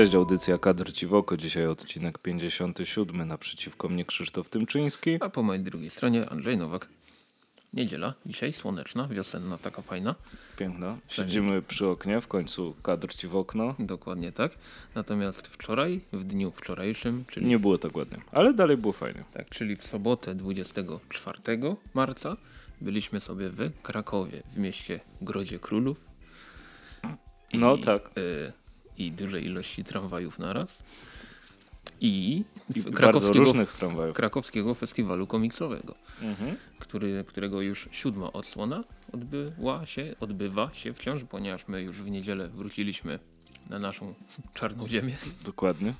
Cześć, audycja Kadr Ci w oko. Dzisiaj odcinek 57. Naprzeciwko mnie Krzysztof Tymczyński. A po mojej drugiej stronie Andrzej Nowak. Niedziela, dzisiaj słoneczna, wiosenna, taka fajna. Piękna. Siedzimy przy oknie, w końcu kadr Ci w okno. Dokładnie tak. Natomiast wczoraj, w dniu wczorajszym, czyli, Nie było tak ładnie, ale dalej było fajnie. tak, czyli w sobotę 24 marca byliśmy sobie w Krakowie, w mieście Grodzie Królów. No I, tak. y, I dużej ilości tramwajów naraz. I, I krakowskiego, różnych tramwajów. krakowskiego festiwalu komiksowego. Mhm. który, którego już siódma odsłona odbyła się, odbywa się wciąż, ponieważ my już w niedzielę wróciliśmy na naszą czarną ziemię. Dokładnie.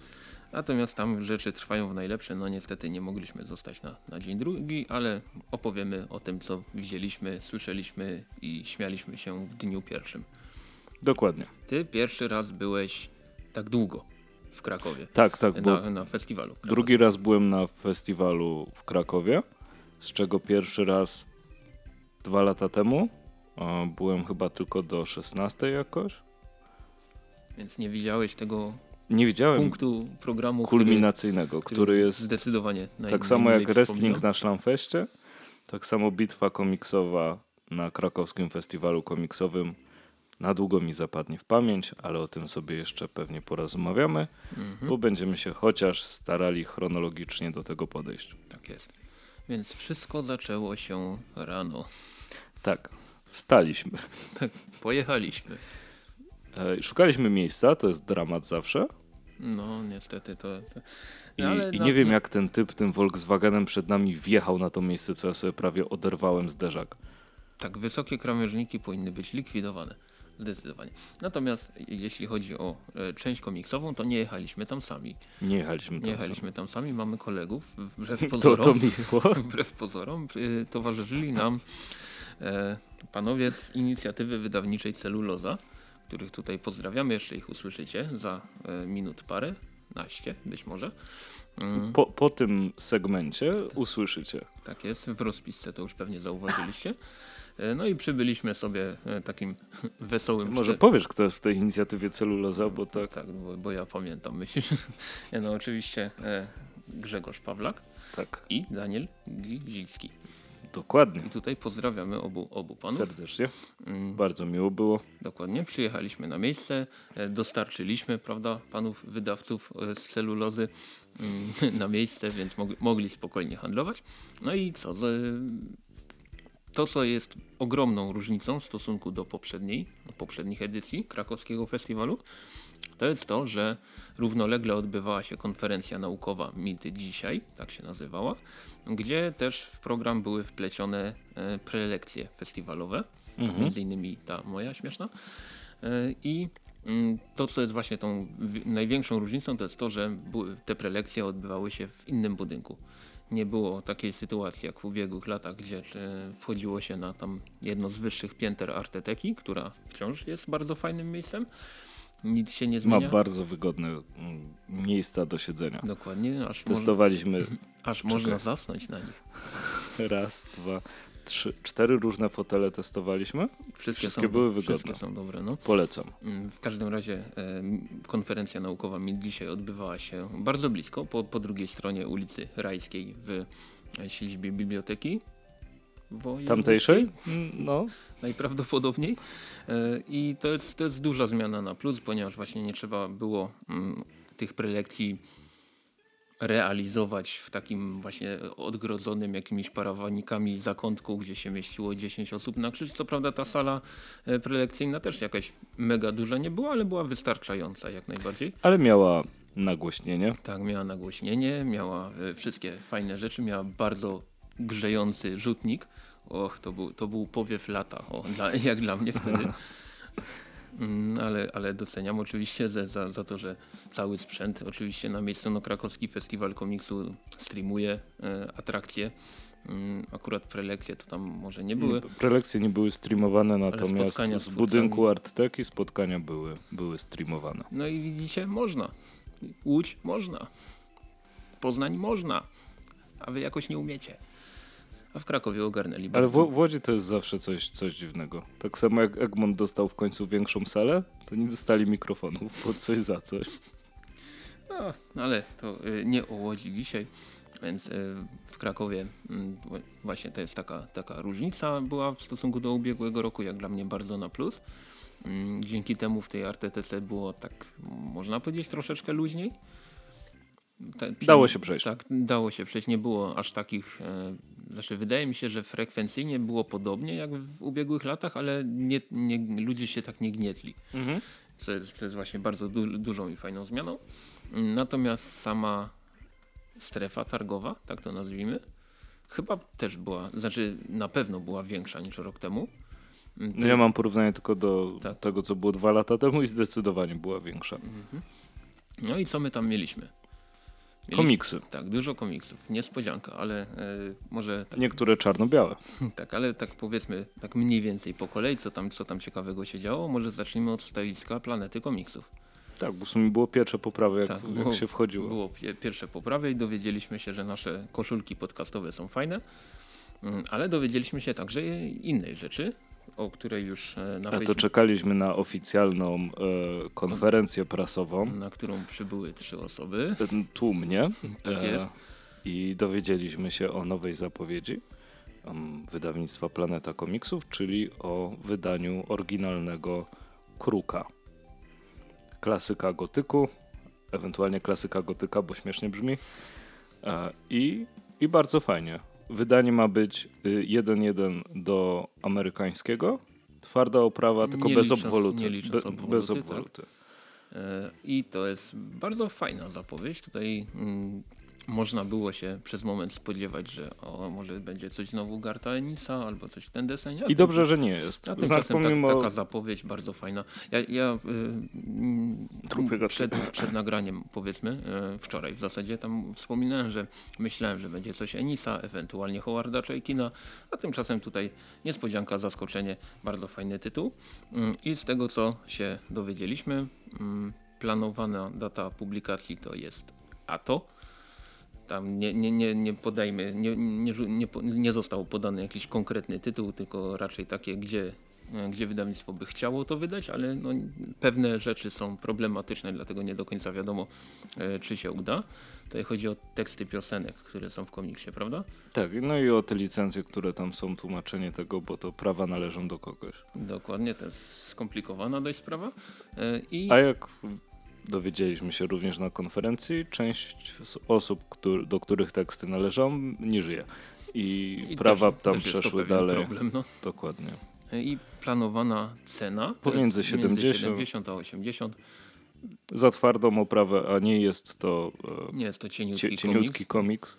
Natomiast tam rzeczy trwają w najlepsze. No niestety nie mogliśmy zostać na, na dzień drugi, ale opowiemy o tym, co widzieliśmy, słyszeliśmy i śmialiśmy się w dniu pierwszym. Dokładnie. Ty pierwszy raz byłeś tak długo w Krakowie. Tak, tak, Na, na festiwalu. drugi raz byłem na festiwalu w Krakowie, z czego pierwszy raz dwa lata temu. Byłem chyba tylko do 16 jakoś. Więc nie widziałeś tego Nie widziałem punktu programu, który, kulminacyjnego, który jest zdecydowanie naj, Tak samo jak wrestling na Szlamfeście, tak samo bitwa komiksowa na krakowskim festiwalu komiksowym na długo mi zapadnie w pamięć, ale o tym sobie jeszcze pewnie porozmawiamy, Mhm. bo będziemy się chociaż starali chronologicznie do tego podejść. Tak jest. Więc wszystko zaczęło się rano. Tak, wstaliśmy. Tak, pojechaliśmy. E, Szukaliśmy miejsca, to jest dramat zawsze. No niestety to... to... I, No, i na- nie wiem jak ten typ tym Volkswagenem przed nami wjechał na to miejsce, co ja sobie prawie oderwałem z derzak. Tak, wysokie krawężniki powinny być likwidowane. Zdecydowanie. Natomiast jeśli chodzi o e, część komiksową, to nie jechaliśmy tam sami. Nie jechaliśmy tam. Nie jechaliśmy tam sami, mamy kolegów, wbrew To, pozorom. to miło. wbrew pozorom, y, towarzyszyli nam e, panowie z inicjatywy wydawniczej Celuloza, których tutaj pozdrawiamy, jeszcze ich usłyszycie za e, minut parę, naście być może. Mm, Po, po tym segmencie usłyszycie. tak jest, w rozpisce to już pewnie zauważyliście. E, no i przybyliśmy sobie e, takim wesołym... Może powiesz, kto jest w tej inicjatywie celuloza, bo tak, Tak, bo, bo ja pamiętam, myślisz? No oczywiście e, Grzegorz Pawlak tak, i Daniel Gizicki. dokładnie. I tutaj pozdrawiamy obu, obu panów. Serdecznie. Mm. Bardzo miło było. Dokładnie, przyjechaliśmy na miejsce, dostarczyliśmy, prawda, panów wydawców z celulozy mm, na miejsce, więc mog mogli spokojnie handlować. No i co? z- To, co jest ogromną różnicą w stosunku do poprzedniej, poprzednich edycji krakowskiego festiwalu, to jest to, że równolegle odbywała się konferencja naukowa MIT dzisiaj, tak się nazywała, gdzie też w program były wplecione e, prelekcje festiwalowe, między innymi ta moja śmieszna. E, I mm, to, co jest właśnie tą wi- największą różnicą, to jest to, że te prelekcje odbywały się w innym budynku. Nie było takiej sytuacji jak w ubiegłych latach, gdzie e, wchodziło się na tam jedno z wyższych pięter Arteteki, która wciąż jest bardzo fajnym miejscem. Nic się nie Ma zmienia. bardzo wygodne mm, miejsca do siedzenia. Dokładnie, aż, Testowaliśmy aż można zasnąć na nich. raz, dwa, trzy, cztery różne fotele testowaliśmy. Wszystkie, Wszystkie są, były wygodne. Wszystkie są dobre, no. Polecam. Mm, W każdym razie e, konferencja naukowa mi dzisiaj odbywała się bardzo blisko, po, po drugiej stronie ulicy Rajskiej w e, siedzibie biblioteki. Wojewódzkiej, Tamtejszej? No, Najprawdopodobniej. E, I to jest, to jest duża zmiana na plus, ponieważ właśnie nie trzeba było mm, tych prelekcji realizować w takim właśnie odgrodzonym jakimiś parawanikami zakątku, gdzie się mieściło 10 osób na krzyż. Co prawda ta sala e, prelekcyjna też jakaś mega duża nie była, ale była wystarczająca jak najbardziej. ale miała nagłośnienie. Tak, miała nagłośnienie, miała e, wszystkie fajne rzeczy, miała bardzo grzejący rzutnik. Och, to był, to był powiew lata, o, dla, jak dla mnie wtedy. Mm, Ale, ale doceniam oczywiście za, za, to, że cały sprzęt oczywiście na miejscu no, krakowski festiwal komiksu streamuje e, atrakcje. Mm, akurat prelekcje to tam może nie były. Prelekcje nie były streamowane, natomiast z z budynku twórcami- Artteki spotkania były, były streamowane. No i widzicie, można. Łódź można. Poznań można. A wy jakoś nie umiecie. A w Krakowie ogarnęli. Ale w, w Łodzi to jest zawsze coś, coś dziwnego. Tak samo jak Egmont dostał w końcu większą salę, to nie dostali mikrofonów, po coś za coś. No, ale to y, nie o Łodzi dzisiaj, więc y, w Krakowie mm, właśnie to jest taka, taka różnica była w stosunku do ubiegłego roku, jak dla mnie bardzo na plus. Mm, Dzięki temu w tej RTTC było tak, można powiedzieć, troszeczkę luźniej. Przy- Dało się przejść. Tak, dało się przejść. Nie było aż takich. E, znaczy, wydaje mi się, że frekwencyjnie było podobnie jak w ubiegłych latach, ale nie, nie, ludzie się tak nie gnietli. Mhm. Co jest, co jest właśnie bardzo du dużą i fajną zmianą. Natomiast sama strefa targowa, tak to nazwijmy, chyba też była, znaczy na pewno była większa niż rok temu. No ja mam porównanie tylko do Tak. tego, co było dwa lata temu i zdecydowanie była większa. No i co my tam mieliśmy? Mieliśmy- Komiksy. Tak, dużo komiksów. Niespodzianka, ale e, może tak, Niektóre czarno-białe. tak, ale tak powiedzmy, tak mniej więcej po kolei, co tam, co tam ciekawego się działo. Może zacznijmy od stoiska Planety Komiksów. Tak, bo w sumie było pierwsze poprawy, jak, Tak, jak było- się wchodziło. Było pie pierwsze poprawy i dowiedzieliśmy się, że nasze koszulki podcastowe są fajne, Mm, ale dowiedzieliśmy się także innej rzeczy, o której już e, na A to czekaliśmy na oficjalną e, konferencję prasową. na którą przybyły trzy osoby. Tłumnie. Tak jest. I dowiedzieliśmy się o nowej zapowiedzi em, wydawnictwa Planeta Komiksów, czyli o wydaniu oryginalnego Kruka. Klasyka gotyku, ewentualnie klasyka gotyka, bo śmiesznie brzmi. E, I, I bardzo fajnie. Wydanie ma być 1-1 do amerykańskiego. Twarda oprawa, tylko Nie bez licząc- obwoluty. nie licząc Be- obwoluty, bez tak. obwoluty. E, I to jest bardzo fajna zapowiedź. Tutaj mm, można było się przez moment spodziewać, że o, może będzie coś znowu Garta Enisa albo coś w ten deseń. a I dobrze, że nie jest. A tymczasem tak, pomimo... taka zapowiedź bardzo fajna. Ja, ja y, mm, przed, przed nagraniem powiedzmy, y, wczoraj w zasadzie tam wspominałem, że myślałem, że będzie coś Enisa, ewentualnie Howarda Chaykina, a tymczasem tutaj niespodzianka, zaskoczenie, bardzo fajny tytuł. Mm, I z tego co się dowiedzieliśmy, mm, planowana data publikacji to jest ATO. Tam nie, nie, nie, nie podajmy, nie, nie, nie, nie został podany jakiś konkretny tytuł, tylko raczej takie, gdzie, e, gdzie wydawnictwo by chciało to wydać, ale no, pewne rzeczy są problematyczne, dlatego nie do końca wiadomo, e, czy się uda. Tutaj chodzi o teksty piosenek, które są w komiksie, prawda? Tak, no i o te licencje, które tam są, tłumaczenie tego, bo to prawa należą do kogoś. Dokładnie, to jest skomplikowana dość sprawa. E, I A jak dowiedzieliśmy się również na konferencji, część z osób, któr- do których teksty należą, nie żyje. I, i prawa też, tam też przeszły dalej. Problem, no. Dokładnie. I planowana cena Pomiędzy jest 70 między 70 a 80. Za twardą oprawę, a nie jest to e, Nie jest to cieniutki, cie, cieniutki komiks.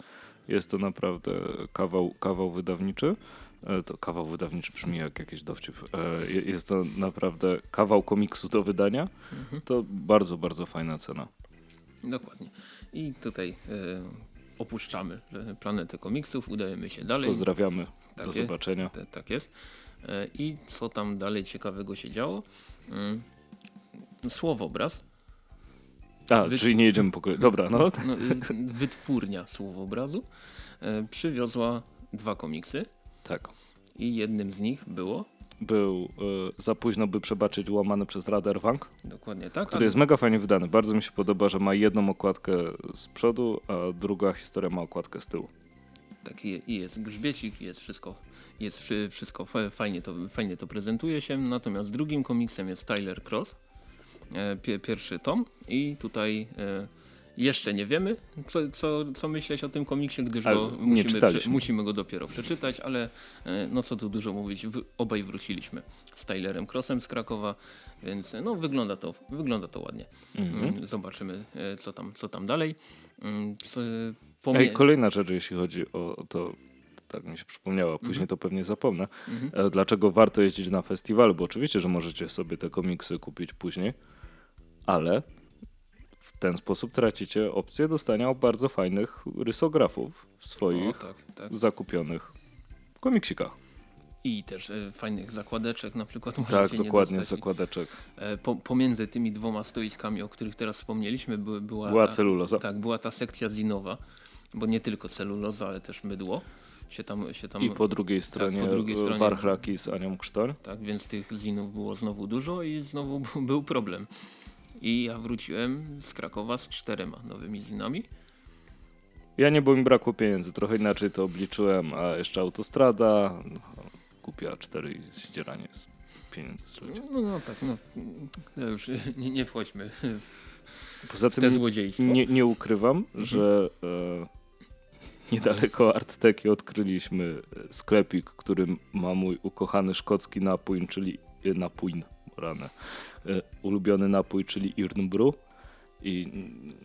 Jest to naprawdę kawał, kawał wydawniczy. E, To kawał wydawniczy brzmi jak jakiś dowcip. E, je- Jest to naprawdę kawał komiksu do wydania. Mhm. To bardzo, bardzo fajna cena. Dokładnie. I tutaj e, opuszczamy planetę komiksów, udajemy się dalej. Pozdrawiamy. Tak Do zobaczenia. Te, tak jest. I co tam dalej ciekawego się działo? Mm, Słowobraz. A, Wy- czyli nie jedziemy po kolei. Dobra, no. No, y, wytwórnia słowobrazu przywiozła dwa komiksy Tak. i jednym z nich było Był e, za późno, by przebaczyć łamany przez Radarwank, dokładnie tak. który jest mega fajnie wydany. Bardzo mi się podoba, że ma jedną okładkę z przodu, a druga historia ma okładkę z tyłu. Tak, i jest grzbiecik, jest wszystko, jest wszy- wszystko fa- fajnie to, fajnie to prezentuje się. Natomiast drugim komiksem jest Tyler Cross, e, pie, pierwszy tom i tutaj e, jeszcze nie wiemy, co, co, co myśleć o tym komiksie, gdyż go nie musimy, czytaliśmy. musimy go dopiero przeczytać, ale e, no co tu dużo mówić, obaj wróciliśmy z Tylerem Crossem z Krakowa, więc e, no wygląda to, wygląda to ładnie. Mhm. Mm, Zobaczymy, e, co tam, co tam dalej. Mm, co, Ej, kolejna rzecz, jeśli chodzi o to, tak mi się przypomniała, później to pewnie zapomnę. Mhm. Dlaczego warto jeździć na festiwal? Bo oczywiście, że możecie sobie te komiksy kupić później, ale w ten sposób tracicie opcję dostania bardzo fajnych rysografów w O, swoich tak, tak. zakupionych komiksikach. I też e, fajnych zakładeczek na przykład Tak, dokładnie, dostać. zakładeczek. E, po, pomiędzy tymi dwoma stoiskami, o których teraz wspomnieliśmy, były, była, Była ta, celuloza. tak, była ta sekcja zinowa, bo nie tylko celuloza, ale też mydło się tam, się tam I po drugiej stronie, po drugiej stronie- warchlaki z Anią Krztoń. tak, więc tych zinów było znowu dużo i znowu był problem. I ja wróciłem z Krakowa z czterema nowymi zinami. Ja nie, bo mi brakło pieniędzy. Trochę inaczej to obliczyłem, a jeszcze autostrada. Kupiła cztery i zdzieranie z pieniędzy. z ludzi. No, no tak, no, no już nie, nie wchodźmy Poza w te tym złodziejstwo. nie, nie ukrywam, Mhm. że e, niedaleko Artteki odkryliśmy sklepik, który ma mój ukochany szkocki napój, czyli e, napój, rany, e, ulubiony napój, czyli Irn-Bru. I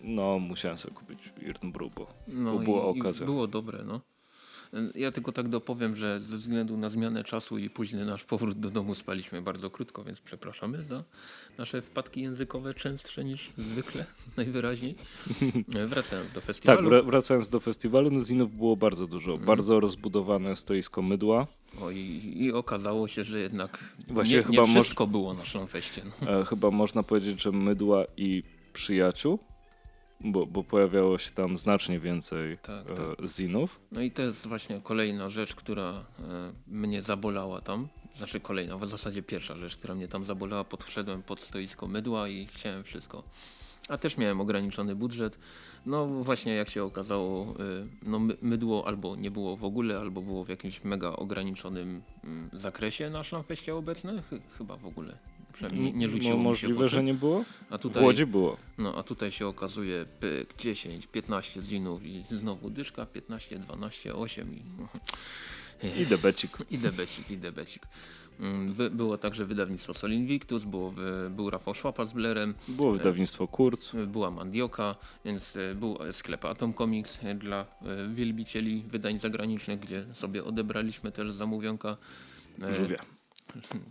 no, musiałem sobie kupić Irn-Bru, bo No bo była okazja. Było dobre, no. Ja tylko tak dopowiem, że ze względu na zmianę czasu i późny nasz powrót do domu spaliśmy bardzo krótko, więc przepraszamy za nasze wpadki językowe częstsze niż zwykle, najwyraźniej. Wracając do Tak, festiwalu. wra- wracając do festiwalu, no zinów było bardzo dużo. Mhm. Bardzo rozbudowane stoisko mydła. O, i, I okazało się, że jednak Właśnie nie, nie wszystko było na Szląfeście. No. E, chyba można powiedzieć, że mydła i przyjaciół, bo, bo pojawiało się tam znacznie więcej Tak, e, tak. zinów. no i to jest właśnie kolejna rzecz, która e, mnie zabolała tam. Znaczy kolejna, w zasadzie pierwsza rzecz, która mnie tam zabolała. Podszedłem pod stoisko mydła i chciałem wszystko. A też miałem ograniczony budżet. No właśnie jak się okazało, y, no my- mydło albo nie było w ogóle, albo było w jakimś mega ograniczonym mm, zakresie na Szlamfeście obecne. Chy- Chyba w ogóle. Przynajmniej nie, rzuciło Mo- mi się w Możliwe, oczy. że nie było? A W tutaj, Łodzi było. no, a tutaj się okazuje pyk, 10, 15 zinów i znowu dyszka, 15, 12, 8 i, I debecik. i debecik, i debecik. By, było także wydawnictwo Sol Invictus, było, w- był Rafał Szłapa z Blerem, Było wydawnictwo Kurz. była Mandioka, więc e, był sklep Atom Comics e, dla e, wielbicieli wydań zagranicznych, gdzie sobie odebraliśmy też zamówionka. E, Żółwia.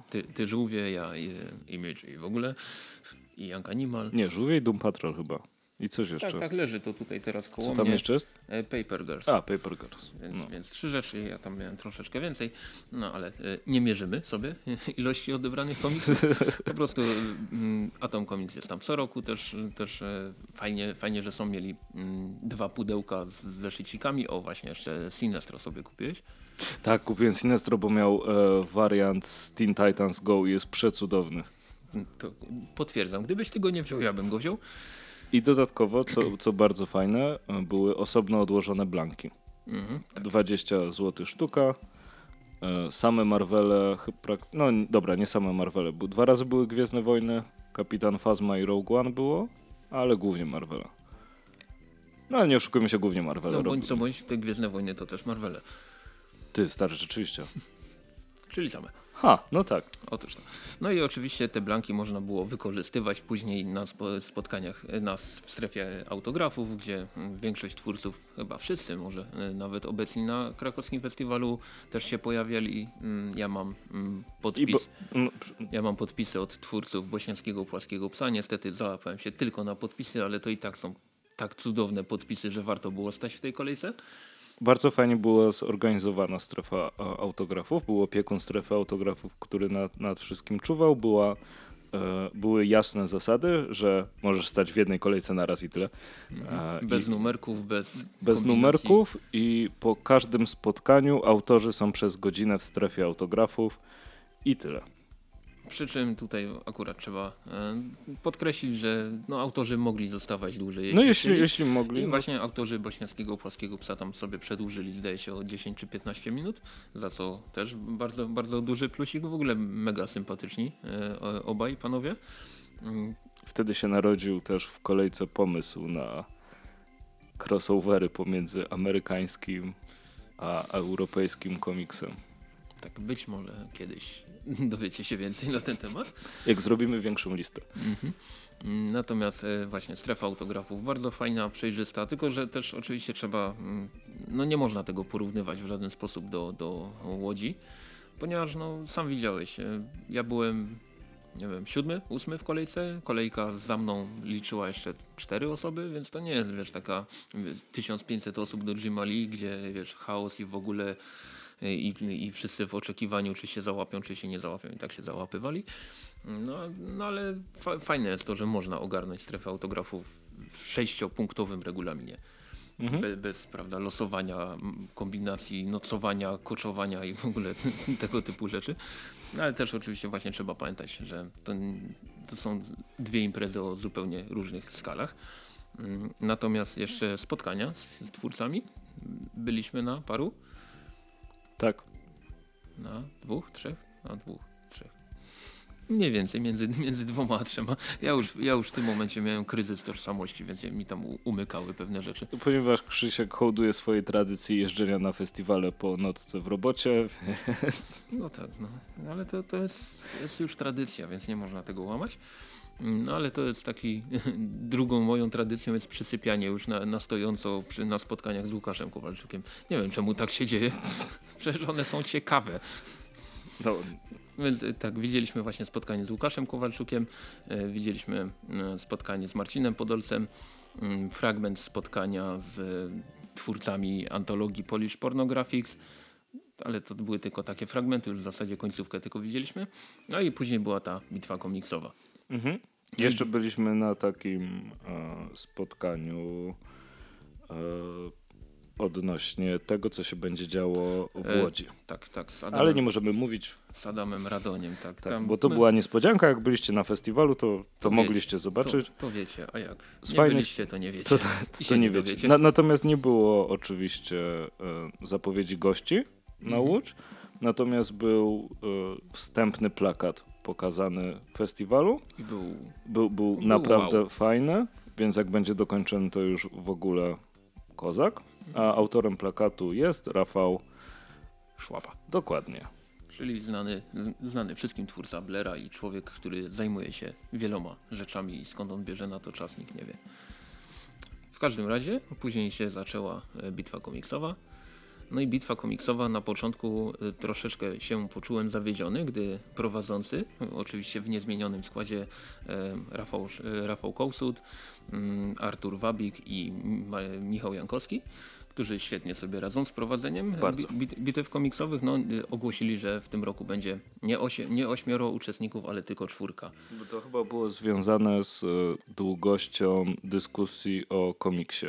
Ty, ty żółwie, ja e, Image i w ogóle. I Young Animal. Nie, Żółwie i Doom Patrol chyba. I coś jeszcze. Tak, tak, leży to tutaj teraz koło Co tam mnie. jeszcze jest? E, Paper Girls. A, Paper Girls. Więc, No. więc trzy rzeczy, ja tam miałem troszeczkę więcej, no ale e, nie mierzymy sobie ilości odebranych komiksów. Po prostu mm, Atom Comics jest tam co roku, też, też e, fajnie, fajnie, że są mieli mm, dwa pudełka z zeszycikami. O właśnie, jeszcze Sinestro sobie kupiłeś. Tak, kupiłem Sinestro, bo miał e, wariant z Teen Titans Go i jest przecudowny. To potwierdzam, gdybyś tego nie wziął, ja bym go wziął. I dodatkowo, co, co bardzo fajne, były osobno odłożone blanki. Mhm. 20 zł sztuka. E, Same Marvele, no dobra, nie same Marvele, bo dwa razy były Gwiezdne Wojny, Kapitan Phasma i Rogue One było, ale głównie Marvela. No ale nie oszukujmy się, głównie Marvele. No bądź co bądź, te Gwiezdne Wojny to też Marvele, Ty, stary, rzeczywiście. czyli same. Ha, no tak. Otóż to. No i oczywiście te blanki można było wykorzystywać później na spo, spotkaniach e, nas w strefie autografów, gdzie mm, większość twórców, chyba wszyscy może e, nawet obecni na krakowskim festiwalu też się pojawiali. Mm, Ja mam mm, podpis. no, Ja mam podpisy od twórców bośniackiego płaskiego psa. Niestety załapałem się tylko na podpisy, ale to i tak są tak cudowne podpisy, że warto było stać w tej kolejce. Bardzo fajnie była zorganizowana strefa e, autografów. Był opiekun strefy autografów, który nad, nad wszystkim czuwał. Była, e, były jasne zasady, że możesz stać w jednej kolejce na raz i tyle. E, Bez i, numerków, bez Bez kombinacji. numerków i po każdym spotkaniu autorzy są przez godzinę w strefie autografów i tyle. Przy czym tutaj akurat trzeba e, podkreślić, że no, autorzy mogli zostawać dłużej. No jeśli, chcieli. jeśli mogli. I No, właśnie autorzy bośniackiego płaskiego psa tam sobie przedłużyli, zdaje się, o 10 czy 15 minut, za co też bardzo, bardzo duży plusik. W ogóle mega sympatyczni e, obaj panowie. Mm, wtedy się narodził też w kolejce pomysł na crossovery pomiędzy amerykańskim a europejskim komiksem. Tak być może kiedyś dowiecie się więcej na ten temat. Jak zrobimy większą listę. Mhm. Natomiast e, właśnie strefa autografów bardzo fajna, przejrzysta, tylko że też oczywiście trzeba, mm, no nie można tego porównywać w żaden sposób do, do Łodzi, ponieważ no sam widziałeś, e, ja byłem nie wiem, siódmy, ósmy w kolejce, kolejka za mną liczyła jeszcze cztery osoby, więc to nie jest wiesz taka wiesz, 1500 osób do Jimali, gdzie wiesz chaos i w ogóle i, i wszyscy w oczekiwaniu, czy się załapią, czy się nie załapią i tak się załapywali. No, no ale fa fajne jest to, że można ogarnąć strefę autografów w sześciopunktowym regulaminie. Mhm. Be, bez prawda, losowania, kombinacji, nocowania, koczowania i w ogóle tego typu rzeczy. No, ale też oczywiście właśnie trzeba pamiętać, że to to są dwie imprezy o zupełnie różnych skalach. Mm, Natomiast jeszcze spotkania z, z twórcami. Byliśmy na paru? Tak. Na dwóch, trzech? Na dwóch, trzech. Mniej więcej, między, między dwoma a trzema. Ja już, ja już w tym momencie miałem kryzys tożsamości, więc mi tam umykały pewne rzeczy. Ponieważ Krzysiek hołduje swojej tradycji jeżdżenia na festiwale po nocce w robocie, No tak, no. ale to, to, jest, to jest już tradycja, więc nie można tego łamać. No ale to jest taki, drugą moją tradycją jest przysypianie już na, na stojąco przy, na spotkaniach z Łukaszem Kowalczykiem. Nie wiem czemu tak się dzieje, przecież one są ciekawe. no, Więc e, tak, widzieliśmy właśnie spotkanie z Łukaszem Kowalczukiem, e, widzieliśmy e, spotkanie z Marcinem Podolcem, mm, fragment spotkania z twórcami antologii Polish Pornographics, ale to były tylko takie fragmenty, już w zasadzie końcówkę tylko widzieliśmy. No i później była ta bitwa komiksowa. Mhm. Jeszcze byliśmy na takim e, spotkaniu e, odnośnie tego, co się będzie działo w E, Łodzi. Tak, tak, z Adamem, Ale nie możemy mówić, z Adamem Radoniem. Tak, tak, tam bo to my- była niespodzianka. Jak byliście na festiwalu, to, to, To wiecie, mogliście zobaczyć. To, to wiecie, a jak nie fajnych- byliście, to nie wiecie. To, to, nie nie wiecie. Na, natomiast nie było oczywiście e, zapowiedzi gości na Mhm. Łódź. Natomiast był e, wstępny plakat pokazany festiwalu. I był Był, był Był naprawdę wow. fajny, więc jak będzie dokończony, to już w ogóle kozak. A autorem plakatu jest Rafał. szłapa. Dokładnie. Czyli znany, znany wszystkim twórca Blera i człowiek, który zajmuje się wieloma rzeczami i skąd on bierze na to czas, nikt nie wie. W każdym razie później się zaczęła e, bitwa komiksowa. No i bitwa komiksowa na początku e, troszeczkę się poczułem zawiedziony, gdy prowadzący, oczywiście w niezmienionym składzie e, Rafał, e, Rafał Kołsud, mm, Artur Wabik i Michał Jankowski, którzy świetnie sobie radzą z prowadzeniem bit, bitew komiksowych, no, y, ogłosili, że w tym roku będzie nie, osie, nie ośmioro uczestników, ale tylko czwórka. Bo to chyba było związane z długością dyskusji o komiksie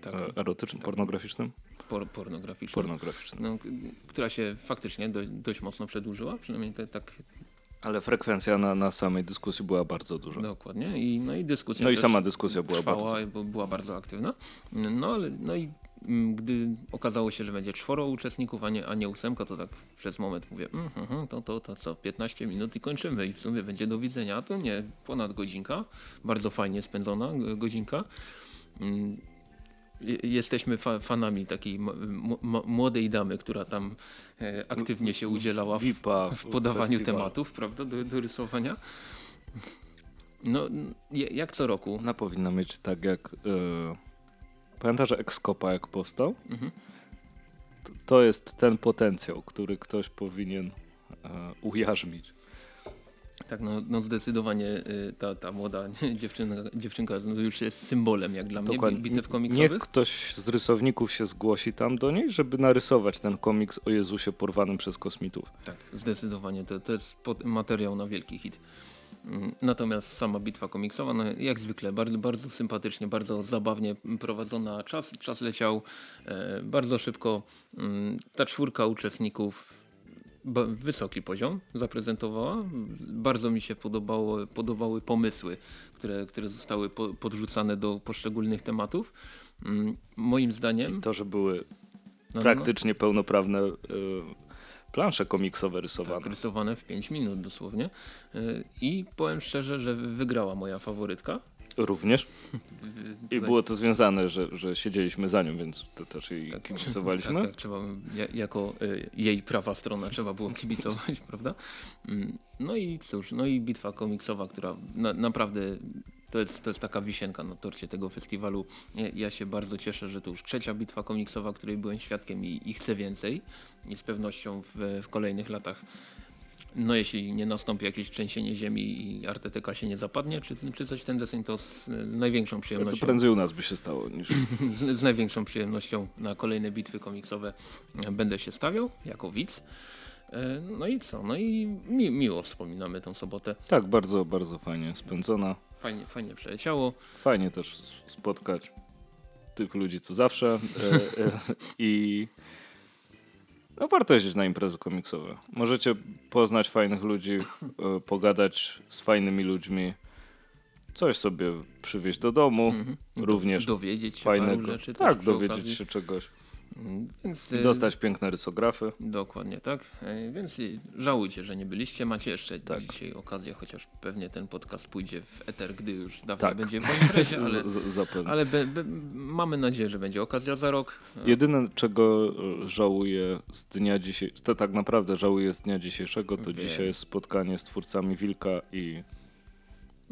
Tak. e, erotycznym, pornograficznym? Por, pornograficzna. Pornograficznym. no, która się faktycznie do, dość mocno przedłużyła, przynajmniej te, tak Ale frekwencja na, na samej dyskusji była bardzo duża. dokładnie. I, no i dyskusja No i sama dyskusja była trwała, bardzo. bo była bardzo aktywna. No, ale, no i mm, gdy okazało się, że będzie czworo uczestników, a nie, a nie ósemka, to tak przez moment mówię, mm, mhm, to, to, to co, 15 minut i kończymy i w sumie będzie do widzenia. To nie, ponad godzinka, bardzo fajnie spędzona godzinka. Je- Jesteśmy fa fanami takiej młodej damy, która tam e, aktywnie się udzielała w, w podawaniu festiwalu. tematów, prawda, do, do rysowania. No, je- jak co roku. Ona powinna mieć tak jak. Yy, pamiętasz Excopa jak powstał? Mhm. To, to jest ten potencjał, który ktoś powinien e, ujarzmić. Tak, no, no zdecydowanie y, ta, ta młoda dziewczyna, dziewczynka no, już jest symbolem jak dla mnie bi- bitew Niech komiksowych. ktoś z rysowników się zgłosi tam do niej, żeby narysować ten komiks o Jezusie porwanym przez kosmitów. Tak, zdecydowanie to, to jest materiał na wielki hit. Mm, Natomiast sama bitwa komiksowa, no jak zwykle, bardzo, bardzo sympatycznie, bardzo zabawnie prowadzona. Czas, czas leciał e, bardzo szybko. Mm, Ta czwórka uczestników wysoki poziom zaprezentowała. Bardzo mi się podobało, podobały pomysły, które, które zostały po, podrzucane do poszczególnych tematów. Mm, Moim zdaniem... To, że były no, no, praktycznie pełnoprawne e, plansze komiksowe rysowane. Tak, rysowane w 5 minut dosłownie. Y, I powiem szczerze, że wygrała moja faworytka. Również. I było to związane, że, że siedzieliśmy za nią, więc to też jej tak, kibicowaliśmy. Tak, tak, trzeba, ja- jako y, jej prawa strona trzeba było kibicować, prawda? Mm, No i cóż, no i bitwa komiksowa, która na, naprawdę to jest, to jest taka wisienka na torcie tego festiwalu. Ja, ja się bardzo cieszę, że to już trzecia bitwa komiksowa, której byłem świadkiem i, i chcę więcej. I z pewnością w, w kolejnych latach no jeśli nie nastąpi jakieś trzęsienie ziemi i artetyka się nie zapadnie, czy, czy coś w ten deseń, to z największą to przyjemnością prędzej u nas by się stało niż z, z największą przyjemnością na kolejne bitwy komiksowe będę się stawiał jako widz. E, No i co? No i mi, miło wspominamy tą sobotę. Tak, bardzo, bardzo fajnie spędzona. Fajnie, fajnie przeleciało. Fajnie też spotkać tych ludzi, co zawsze. E, e, I No warto jeździć na imprezy komiksowe. Możecie poznać fajnych ludzi, e, pogadać z fajnymi ludźmi, coś sobie przywieźć do domu, Mhm. również dowiedzieć się fajnego. rzeczy. tak, dowiedzieć okazji. się czegoś. Więc, e, Dostać piękne rysografy. Dokładnie tak. E, Więc żałujcie, że nie byliście. Macie jeszcze Tak. dzisiaj okazję, chociaż pewnie ten podcast pójdzie w eter, gdy już dawno Tak. będzie po imprezie, ale, ale be, be, mamy nadzieję, że będzie okazja za rok. E, Jedyne, czego e, żałuję z dnia dzisiejszego, to tak naprawdę żałuję z dnia dzisiejszego, to Wiem. dzisiaj jest spotkanie z twórcami Wilka i...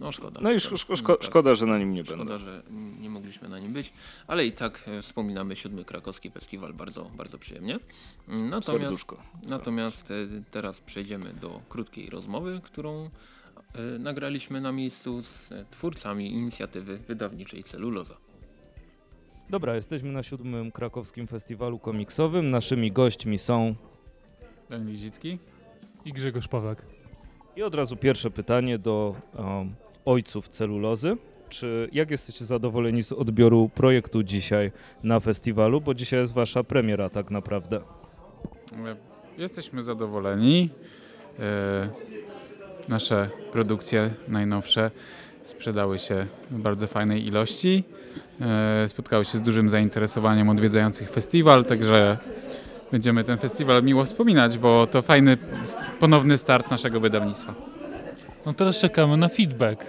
No szkoda. No i szko- szko- szko- Tak. szkoda, że na nim nie Szkoda, będę. że nie mogliśmy na nim być, ale i tak e, wspominamy siódmy krakowski festiwal bardzo, bardzo przyjemnie. Natomiast, Serduszko. natomiast e, teraz przejdziemy do krótkiej rozmowy, którą e, nagraliśmy na miejscu z twórcami inicjatywy wydawniczej Celuloza. Dobra, jesteśmy na siódmym krakowskim festiwalu komiksowym. Naszymi gośćmi są. Daniel Lizicki. i Grzegorz Pawlak. I od razu pierwsze pytanie do um, ojców celulozy. Czy jak jesteście zadowoleni z odbioru projektu dzisiaj na festiwalu? Bo dzisiaj jest wasza premiera, tak naprawdę. Jesteśmy zadowoleni. E, Nasze produkcje najnowsze sprzedały się w bardzo fajnej ilości. E, Spotkały się z dużym zainteresowaniem odwiedzających festiwal, także będziemy ten festiwal miło wspominać, bo to fajny ponowny start naszego wydawnictwa. No teraz czekamy na feedback.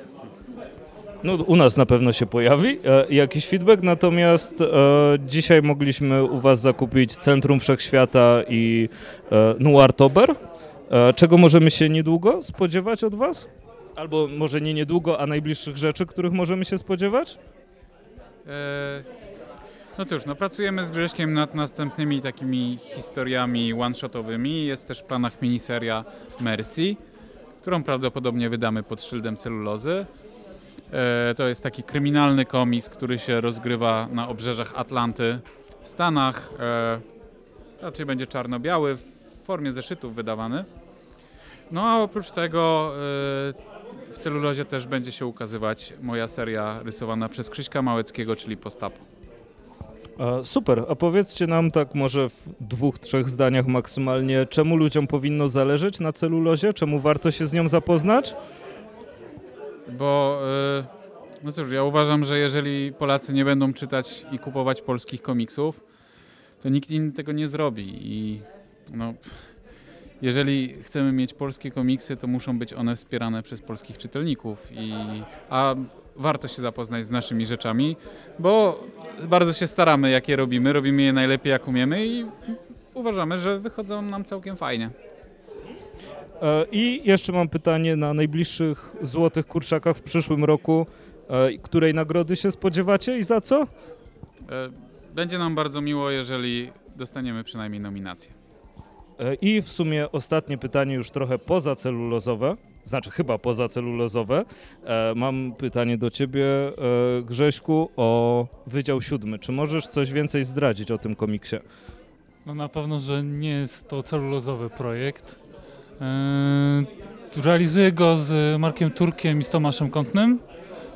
No, u nas na pewno się pojawi e, jakiś feedback, natomiast e, dzisiaj mogliśmy u was zakupić Centrum Wszechświata i e, Noirtober. E, czego możemy się niedługo spodziewać od was? Albo może nie niedługo, a najbliższych rzeczy, których możemy się spodziewać? E, No cóż, no pracujemy z Grześkiem nad następnymi takimi historiami one-shotowymi. Jest też w planach miniseria Mercy, którą prawdopodobnie wydamy pod szyldem celulozy. E, To jest taki kryminalny komiks, który się rozgrywa na obrzeżach Atlanty w Stanach. E, Raczej będzie czarno-biały, w formie zeszytów wydawany. No a oprócz tego e, w celulozie też będzie się ukazywać moja seria rysowana przez Krzyśka Małeckiego, czyli Postapo. Super, a powiedzcie nam tak może w dwóch, trzech zdaniach maksymalnie, czemu ludziom powinno zależeć na celulozie, czemu warto się z nią zapoznać? Bo, y, no cóż, ja uważam, że jeżeli Polacy nie będą czytać i kupować polskich komiksów, to nikt inny tego nie zrobi. I no, jeżeli chcemy mieć polskie komiksy, to muszą być one wspierane przez polskich czytelników. I, a warto się zapoznać z naszymi rzeczami, bo bardzo się staramy, jak je robimy. Robimy je najlepiej, jak umiemy i uważamy, że wychodzą nam całkiem fajnie. E, I jeszcze mam pytanie na najbliższych złotych kurczakach w przyszłym roku. E, Której nagrody się spodziewacie i za co? E, Będzie nam bardzo miło, jeżeli dostaniemy przynajmniej nominację. I w sumie ostatnie pytanie już trochę pozacelulozowe, znaczy chyba pozacelulozowe. E, Mam pytanie do ciebie, e, Grześku, o Wydział Siódmy. Czy możesz coś więcej zdradzić o tym komiksie? No na pewno, że nie jest to celulozowy projekt. Yy, realizuję go z Markiem Turkiem i z Tomaszem Kątnym,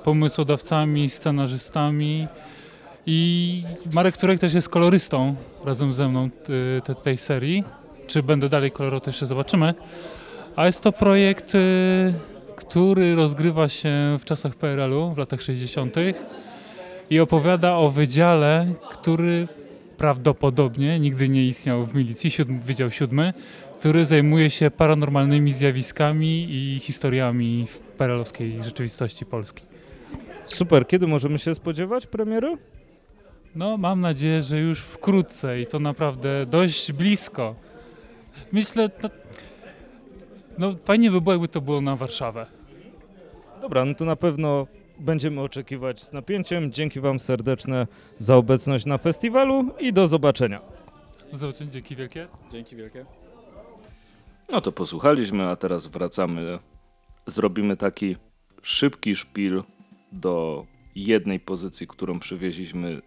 pomysłodawcami, scenarzystami i Marek Turek też jest kolorystą razem ze mną te, tej serii. Czy będę dalej kolorował, to jeszcze zobaczymy. A jest to projekt, y, który rozgrywa się w czasach PRL-u, w latach 60. i opowiada o wydziale, który prawdopodobnie nigdy nie istniał w milicji, siódm, Wydział Siódmy, który zajmuje się paranormalnymi zjawiskami i historiami w perelowskiej rzeczywistości polskiej. Super, kiedy możemy się spodziewać premiery? No, mam nadzieję, że już wkrótce i to naprawdę dość blisko. Myślę, no, no fajnie by było, jakby to było na Warszawę. Dobra, no to na pewno będziemy oczekiwać z napięciem. Dzięki Wam serdeczne za obecność na festiwalu i do zobaczenia. Do zobaczenia, dzięki wielkie. Dzięki wielkie. No to posłuchaliśmy, a teraz wracamy. Zrobimy taki szybki szpil do jednej pozycji, którą przywieźliśmy y,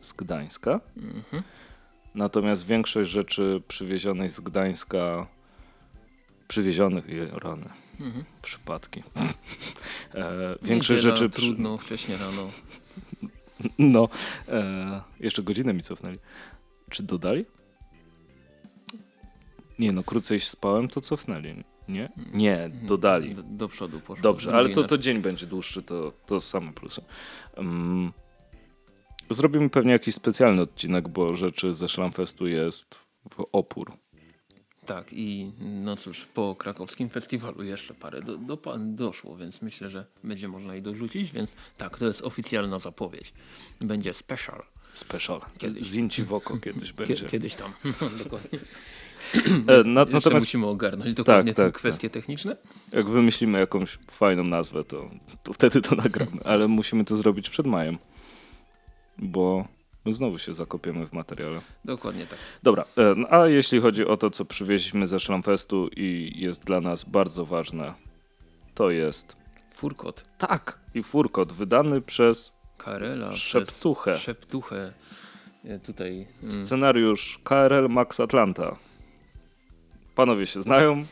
z Gdańska. Mhm. Natomiast większość rzeczy przywiezionej z Gdańska, przywiezionych, je, rany, Mhm. przypadki. e, większość Niedziela, rzeczy. przy- trudno, wcześnie rano. No, e, jeszcze godzinę mi cofnęli. Czy dodali? Nie no, krócej spałem, to cofnęli. Nie? Nie, dodali. Do, do przodu poszło. Dobrze, ale to, to dzień będzie dłuższy, to, to same plusy. Um, zrobimy pewnie jakiś specjalny odcinek, bo rzeczy ze Szlamfestu jest w opór. Tak i no cóż, po krakowskim festiwalu jeszcze parę do, do, doszło, więc myślę, że będzie można i dorzucić, więc tak, to jest oficjalna zapowiedź. Będzie special. Special. Kiedyś. Zinci w oko kiedyś Kie, będzie. kiedyś tam. dokładnie. E, natomiast musimy ogarnąć dokładnie tak, te tak. kwestie techniczne. jak wymyślimy jakąś fajną nazwę, to, to wtedy to nagramy. Ale musimy to zrobić przed majem, bo my znowu się zakopiemy w materiale. Dokładnie tak. Dobra, e, no, a jeśli chodzi o to, co przywieźliśmy ze Szlamfestu i jest dla nas bardzo ważne, to jest Furkot. tak i furkot wydany przez Karela Szeptuchę. przez Szeptuchę. Tutaj mm, scenariusz KRL Max Atlanta. Panowie się znają,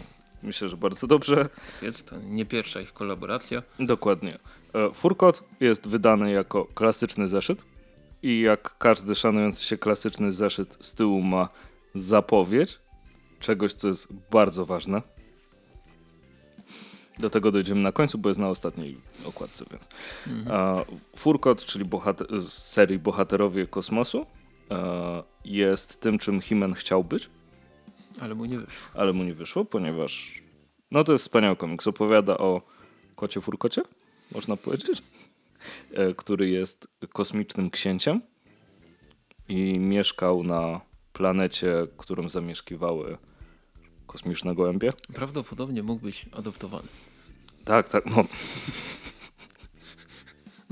myślę, że bardzo dobrze. jest to nie pierwsza ich kolaboracja. Dokładnie. E, Furkot jest wydany jako klasyczny zeszyt i jak każdy szanujący się klasyczny zeszyt z tyłu ma zapowiedź czegoś, co jest bardzo ważne. Do tego dojdziemy na końcu, bo jest na ostatniej okładce. Więc. E, Furkot, czyli bohater- z serii Bohaterowie Kosmosu, jest tym, czym Himen chciał być Ale mu nie wyszło. ale mu nie wyszło, ponieważ no to jest wspaniały komiks. Opowiada o kocie furkocie, można powiedzieć, który jest kosmicznym księciem i mieszkał na planecie, którą zamieszkiwały kosmiczne gołębie. Prawdopodobnie mógł być adoptowany. Tak, tak, no,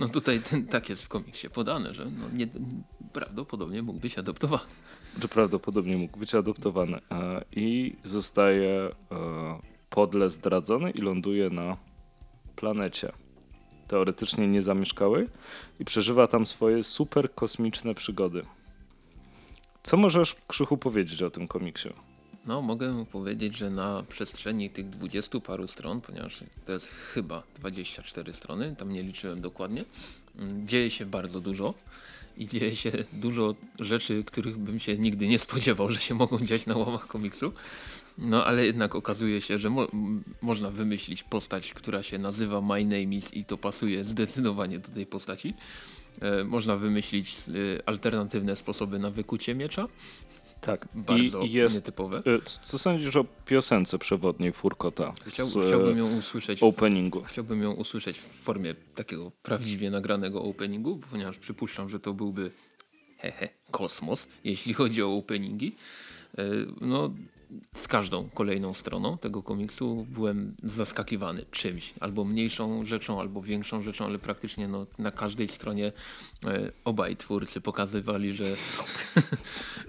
No tutaj ten, tak jest w komiksie podane, że no nie, prawdopodobnie mógł być adoptowany. że prawdopodobnie mógł być adoptowany e, i zostaje e, podle zdradzony i ląduje na planecie teoretycznie niezamieszkałej i przeżywa tam swoje super kosmiczne przygody. Co możesz, Krzychu, powiedzieć o tym komiksie? No, mogę powiedzieć, że na przestrzeni tych dwudziestu paru stron, ponieważ to jest chyba 24 strony, tam nie liczyłem dokładnie, mm, dzieje się bardzo dużo i dzieje się dużo rzeczy, których bym się nigdy nie spodziewał, że się mogą dziać na łamach komiksu. No, ale jednak okazuje się, że mo można wymyślić postać, która się nazywa My Name Is i to pasuje zdecydowanie do tej postaci. E, można wymyślić e, alternatywne sposoby na wykucie miecza, Tak, bardzo i jest. nietypowe. c- Co sądzisz o piosence przewodniej Furkota Chciał, chciałbym ją usłyszeć. W, openingu? chciałbym ją usłyszeć w formie takiego prawdziwie nagranego openingu, ponieważ przypuszczam, że to byłby hehe, kosmos, jeśli chodzi o openingi. E, No, z każdą kolejną stroną tego komiksu byłem zaskakiwany czymś, albo mniejszą rzeczą, albo większą rzeczą, ale praktycznie no, na każdej stronie e, obaj twórcy pokazywali, że,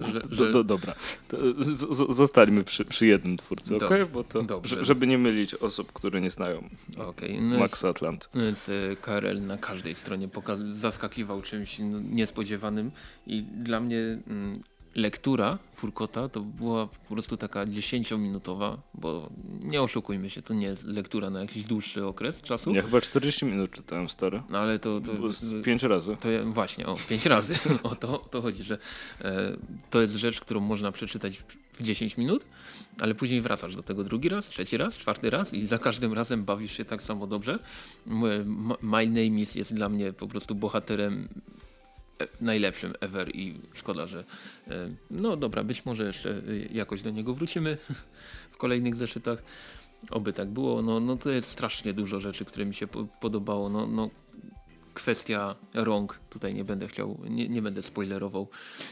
że, że do, dobra, to z, z, zostańmy przy, przy jednym twórcy, okej? Bo to, Dobrze. że- żeby nie mylić osób, które nie znają okej, no Maxa Atlant. Więc e, KRL na każdej stronie zaskakiwał czymś no, niespodziewanym i dla mnie mm, lektura Furkota to była po prostu taka 10-minutowa, bo nie oszukujmy się, to nie jest lektura na jakiś dłuższy okres czasu, Ja chyba 40 minut czytałem stary. no ale to, to, pięć razy. to ja, właśnie, o, pięć razy. o, to, to chodzi, że e, to jest rzecz, którą można przeczytać w 10 minut, ale później wracasz do tego drugi raz, trzeci raz, czwarty raz i za każdym razem bawisz się tak samo dobrze. My Name is jest dla mnie po prostu bohaterem najlepszym ever i szkoda, że e, no dobra, być może jeszcze e, jakoś do niego wrócimy w kolejnych zeszytach. Oby tak było. No, no to jest strasznie dużo rzeczy, które mi się po podobało. No, no, kwestia rąk, tutaj nie będę chciał, nie, nie będę spoilerował.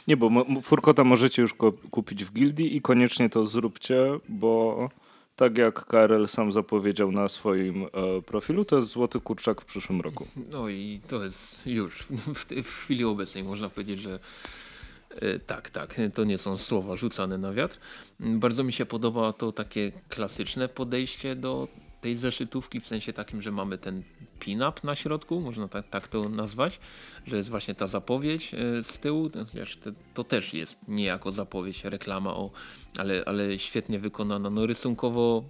Nie, bo Furkota możecie już kupić w gildii i koniecznie to zróbcie, bo tak jak KRL sam zapowiedział na swoim e, profilu, to jest złoty kurczak w przyszłym roku. No i to jest już w, te- w chwili obecnej można powiedzieć, że e, tak, tak, to nie są słowa rzucane na wiatr. Bardzo mi się podoba to takie klasyczne podejście do tej zeszytówki, w sensie takim, że mamy ten pin-up na środku, można tak, tak to nazwać, że jest właśnie ta zapowiedź e, z tyłu, chociaż to, też jest niejako zapowiedź, reklama, o, ale, ale świetnie wykonana, no rysunkowo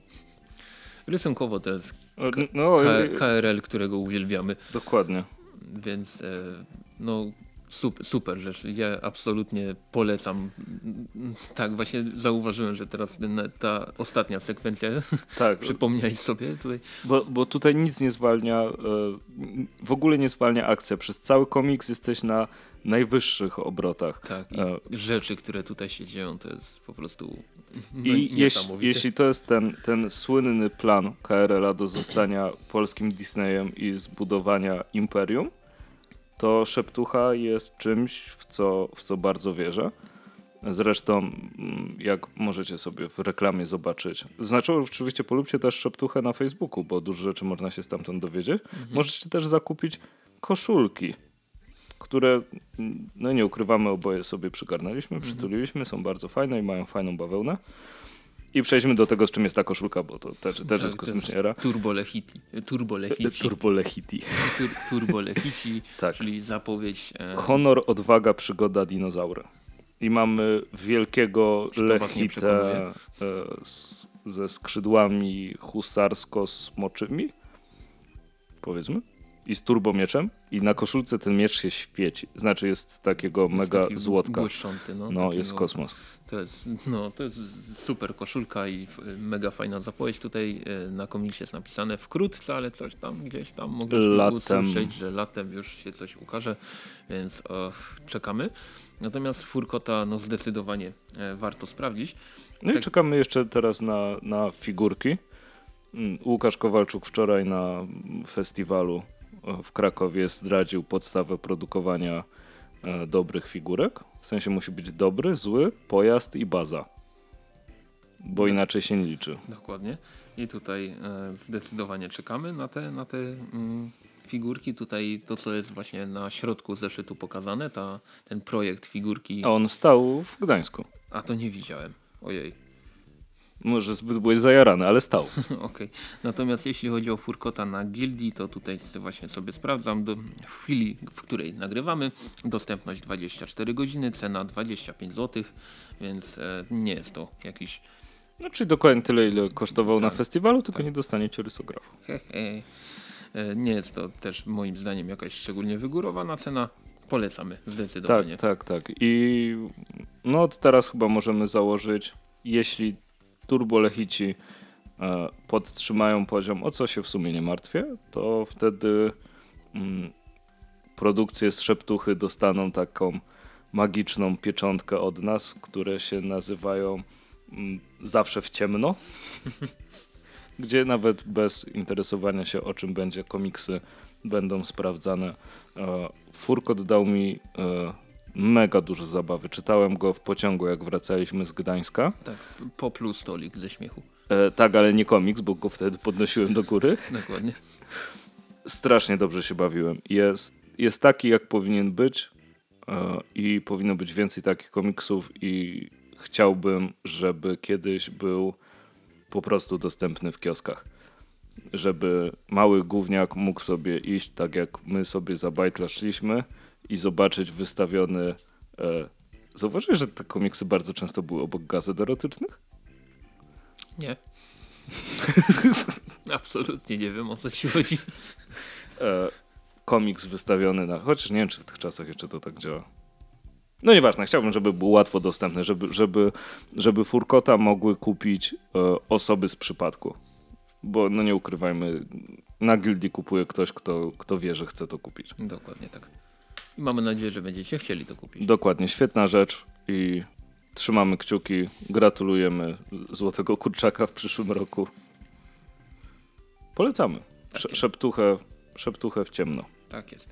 rysunkowo to jest No, KRL, którego uwielbiamy. dokładnie. Więc e, no, super, super rzecz. Ja absolutnie polecam. Tak, właśnie zauważyłem, że teraz ta ostatnia sekwencja, Tak, przypomniałeś sobie tutaj. bo, bo tutaj nic nie zwalnia, e, w ogóle nie zwalnia akcja. Przez cały komiks jesteś na najwyższych obrotach. Tak, E. rzeczy, które tutaj się dzieją, to jest po prostu no, I jeśli, jeśli to jest ten, ten słynny plan KRL-a do zostania polskim Disneyem i zbudowania imperium, to Szeptucha jest czymś, w co, w co bardzo wierzę. Zresztą, mm, jak możecie sobie w reklamie zobaczyć, znaczy oczywiście polubcie też Szeptuchę na Facebooku, bo dużo rzeczy można się stamtąd dowiedzieć. Możecie też zakupić koszulki, które, mm, no nie ukrywamy, oboje sobie przygarnęliśmy, przytuliliśmy, są bardzo fajne i mają fajną bawełnę. I przejdźmy do tego, z czym jest ta koszulka, bo to też, też Tak, jest to kosmicznie era. Turbo Lechiti. Turbo Lechici. Turbo Lechiti. Tur, Turbo Tak. czyli zapowiedź e, Honor, odwaga, przygoda, dinozaury. I mamy wielkiego przekonuje? e, z, ze skrzydłami husarsko-smoczymi, powiedzmy, i z turbomieczem. I na koszulce ten miecz się świeci. Znaczy jest takiego jest mega taki złotka. Błyszczący, no. No, takiego- jest kosmos. To jest, no, to jest super koszulka i mega fajna zapowiedź. Tutaj e, na komiksie jest napisane wkrótce, ale coś tam gdzieś tam Latem. usłyszeć, że latem już się coś ukaże, więc o, czekamy. Natomiast Furkota no zdecydowanie e, warto sprawdzić. No i Tak. czekamy jeszcze teraz na, na figurki. Mm, Łukasz Kowalczuk wczoraj na festiwalu w Krakowie zdradził podstawę produkowania e, dobrych figurek. W sensie musi być dobry, zły, pojazd i baza. Bo Tak. inaczej się nie liczy. Dokładnie. I tutaj e, zdecydowanie czekamy na te, na te mm, figurki. Tutaj to, co jest właśnie na środku zeszytu pokazane, ta, ten projekt figurki. A on stał w Gdańsku. A to nie widziałem. Ojej. Może zbyt byłeś zajarany, ale stał. Okej. Natomiast jeśli chodzi o Furkota na gildii, to tutaj właśnie sobie sprawdzam. Do, w chwili, w której nagrywamy, dostępność 24 godziny, cena 25 zł, więc e, nie jest to jakiś No, czyli dokładnie tyle, ile kosztował na Tak. festiwalu, tylko nie dostaniecie rysografu. hehe. E, Nie jest to też moim zdaniem jakaś szczególnie wygórowana cena. Polecamy zdecydowanie. Tak, tak, tak. I no od teraz chyba możemy założyć, jeśli turbolechici e, podtrzymają poziom, o co się w sumie nie martwię, to wtedy mm, produkcje z szeptuchy dostaną taką magiczną pieczątkę od nas, które się nazywają mm, zawsze w ciemno. Gdzie nawet bez interesowania się o czym będzie komiksy będą sprawdzane. E, Furkot dał mi e, mega dużo zabawy. Czytałem go w pociągu, jak wracaliśmy z Gdańska. Tak, popluł stolik ze śmiechu. E, tak, ale nie komiks, bo go wtedy podnosiłem do góry. Dokładnie. Strasznie dobrze się bawiłem. Jest, jest taki, jak powinien być e, i powinno być więcej takich komiksów i chciałbym, żeby kiedyś był po prostu dostępny w kioskach. Żeby mały gówniak mógł sobie iść tak jak my sobie za bajtla szliśmy i zobaczyć wystawiony... E, Zauważyłeś, że te komiksy bardzo często były obok gazet erotycznych? Nie. Absolutnie nie wiem o co ci chodzi. e, komiks wystawiony na. Chociaż nie wiem, czy w tych czasach jeszcze to tak działa. No nieważne, chciałbym, żeby był łatwo dostępny, żeby, żeby, żeby Furkota mogły kupić e, osoby z przypadku. Bo no nie ukrywajmy, na gildii kupuje ktoś, kto, kto wie, że chce to kupić. Dokładnie tak. I mamy nadzieję, że będziecie chcieli to kupić. Dokładnie, świetna rzecz i trzymamy kciuki, gratulujemy Złotego Kurczaka w przyszłym roku. Polecamy. Sze- jest. szeptuchę, szeptuchę w ciemno. Tak jest.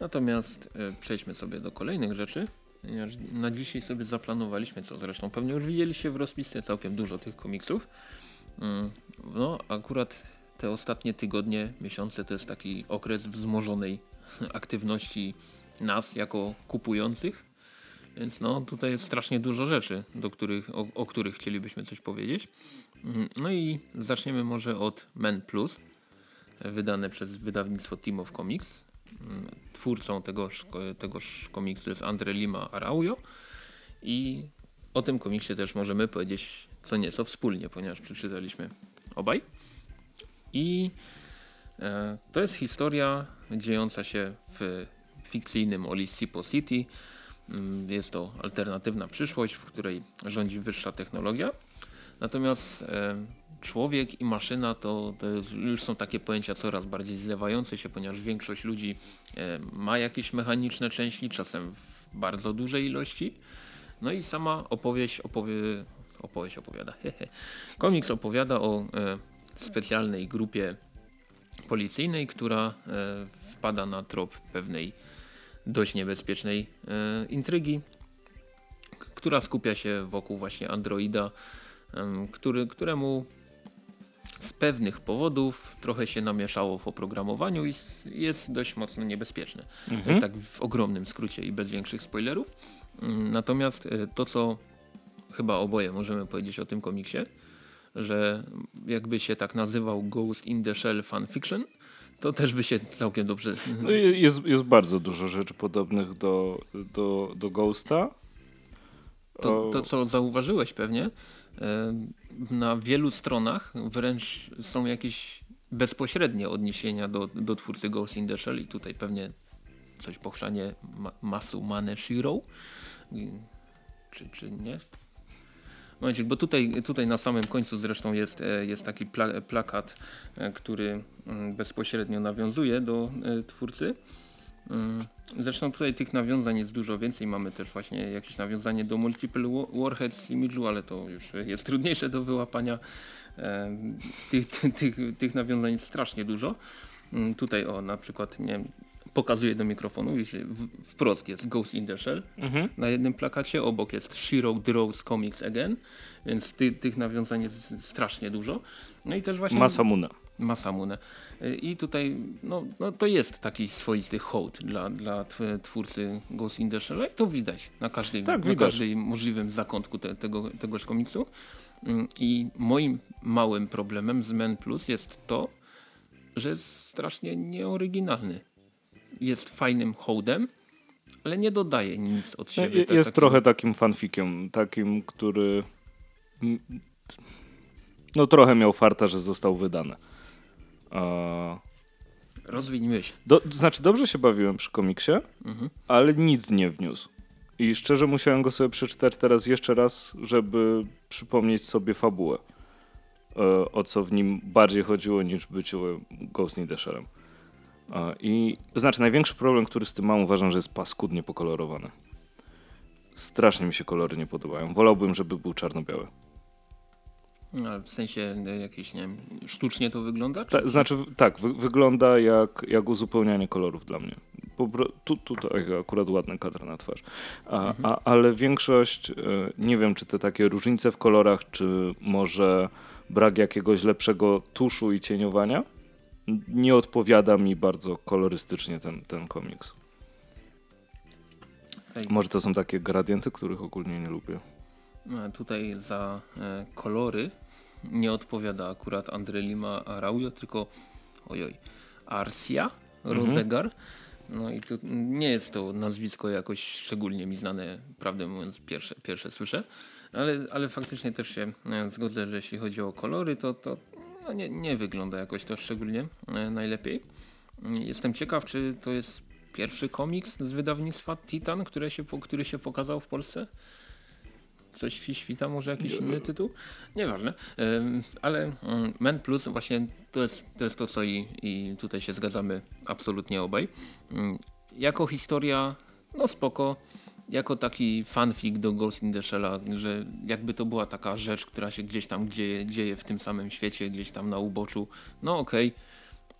Natomiast e, przejdźmy sobie do kolejnych rzeczy. ponieważ Na dzisiaj sobie zaplanowaliśmy, co zresztą pewnie już widzieliście w rozpisie, całkiem dużo tych komiksów. Mm, No, akurat te ostatnie tygodnie, miesiące to jest taki okres wzmożonej aktywności nas jako kupujących. Więc no, tutaj jest strasznie dużo rzeczy, do których, o, o których chcielibyśmy coś powiedzieć. Mm, No i zaczniemy może od Men Plus, wydane przez wydawnictwo Team of Comics. Mm, Twórcą tegoż, tegoż komiksu jest Andre Lima Araujo i o tym komiksie też możemy powiedzieć co nieco wspólnie, ponieważ przeczytaliśmy obaj. I e, to jest historia dziejąca się w fikcyjnym Olisipo City. Mm, Jest to alternatywna przyszłość, w której rządzi wyższa technologia. Natomiast e, człowiek i maszyna to, to już są takie pojęcia coraz bardziej zlewające się, ponieważ większość ludzi e, ma jakieś mechaniczne części, czasem w bardzo dużej ilości. No i sama opowieść opowie, opowieść opowiada. Komiks opowiada o e, specjalnej grupie policyjnej, która e, wpada na trop pewnej dość niebezpiecznej e, intrygi, która skupia się wokół właśnie androida, który, któremu z pewnych powodów trochę się namieszało w oprogramowaniu i jest dość mocno niebezpieczny. Mhm. Tak w ogromnym skrócie i bez większych spoilerów. Mm, Natomiast e, to, co chyba oboje możemy powiedzieć o tym komiksie, że jakby się tak nazywał Ghost in the Shell fanfiction, to też by się całkiem dobrze... No jest, jest bardzo dużo rzeczy podobnych do, do, do Ghosta. To, to co zauważyłeś pewnie, e, na wielu stronach wręcz są jakieś bezpośrednie odniesienia do, do twórcy Ghost in the Shell i tutaj pewnie coś pochrzanie ma, Masu Mane Shiro. Czy, czy nie? Momencik, bo tutaj, tutaj na samym końcu zresztą jest, e, jest taki pla, plakat, e, który mm, bezpośrednio nawiązuje do e, twórcy. Mm, Zresztą tutaj tych nawiązań jest dużo więcej. Mamy też właśnie jakieś nawiązanie do Multiple Wa- Warheads Image'u, ale to już jest trudniejsze do wyłapania. Tych, tych, tych nawiązań jest strasznie dużo. Mm, Tutaj o na przykład nie wiem, pokazuję do mikrofonu, widzicie, w, wprost jest Ghost in the Shell Mhm. na jednym plakacie, obok jest Shiro Draws Comics Again, więc ty, tych nawiązań jest strasznie dużo. No i też właśnie Masamune. Masamune. I tutaj no, no to jest taki swoisty hołd dla, dla tw- twórcy Ghost in the Shell i to widać na każdym, Tak, na każdym możliwym zakątku te, tego, tegoż komiksu. Mm, I moim małym problemem z Men Plus jest to, że jest strasznie nieoryginalny. Jest fajnym hołdem, ale nie dodaje nic od siebie. Je- tak- Jest takiego- trochę takim fanfikiem, takim, który no trochę miał farta, że został wydany. Rozwiń myśl. Do, to znaczy dobrze się bawiłem przy komiksie, Mhm. ale nic nie wniósł. I szczerze musiałem go sobie przeczytać teraz jeszcze raz, żeby przypomnieć sobie fabułę. E, o co w nim bardziej chodziło niż byciu Ghost. E, I znaczy największy problem, który z tym mam, uważam, że jest paskudnie pokolorowany. Strasznie mi się kolory nie podobają. Wolałbym, żeby był czarno-biały. No, ale w sensie e, jakieś, nie wiem, sztucznie to wygląda? Ta, znaczy, tak, wy, wygląda jak, jak uzupełnianie kolorów dla mnie. Tu, tutaj akurat ładny kadr na twarz. A, a, ale większość, e, nie wiem, czy te takie różnice w kolorach, czy może brak jakiegoś lepszego tuszu i cieniowania, nie odpowiada mi bardzo kolorystycznie ten, ten komiks. Może to są takie gradienty, których ogólnie nie lubię. No, Tutaj za e, kolory nie odpowiada akurat Andre Lima Araujo, tylko ojoj, Arsia Rozegar. No i tu nie jest to nazwisko jakoś szczególnie mi znane, prawdę mówiąc, pierwsze, pierwsze słyszę, ale, ale faktycznie też się e, zgodzę, że jeśli chodzi o kolory, to, to no nie, nie wygląda jakoś to szczególnie e, najlepiej. Jestem ciekaw, czy to jest pierwszy komiks z wydawnictwa Titan, które się, który się pokazał w Polsce. Coś ci świta, może jakiś inny tytuł? Nieważne. Ale mm, Men Plus właśnie to jest to, jest to co i, i tutaj się zgadzamy absolutnie obaj. Ym, Jako historia, no spoko. Jako taki fanfic do Ghost in the Shell'a, że jakby to była taka rzecz, która się gdzieś tam dzieje, dzieje w tym samym świecie, gdzieś tam na uboczu. No okej,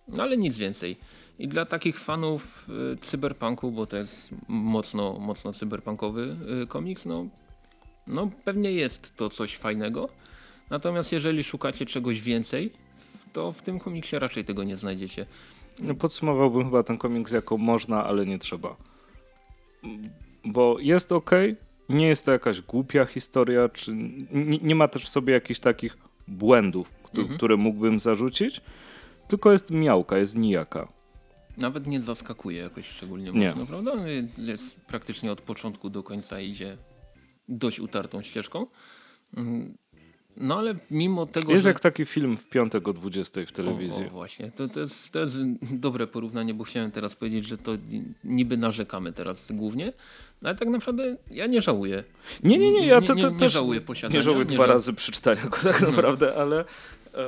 no ale nic więcej. I dla takich fanów y, cyberpunku, bo to jest mocno, mocno cyberpunkowy y, komiks, no no pewnie jest to coś fajnego. Natomiast jeżeli szukacie czegoś więcej, to w tym komiksie raczej tego nie znajdziecie. No, Podsumowałbym chyba ten komiks jako można, ale nie trzeba. Bo jest ok, nie jest to jakaś głupia historia, czy nie, nie ma też w sobie jakichś takich błędów, Mhm. które mógłbym zarzucić, tylko jest miałka, jest nijaka. Nawet nie zaskakuje jakoś szczególnie Nie. mocno, prawda? No, Jest praktycznie od początku do końca idzie dość utartą ścieżką. Mm, No ale mimo tego, Jest że... jak taki film w piątek o 20 w telewizji. O, o, właśnie, to, to, jest, to jest dobre porównanie, bo chciałem teraz powiedzieć, że to niby narzekamy teraz głównie, ale tak naprawdę ja nie żałuję. Nie, nie, nie, ja Nie- to, nie- to nie też żałuję posiadania, Nie żałuję nie dwa żałuję. razy przeczytania go tak naprawdę, ale e,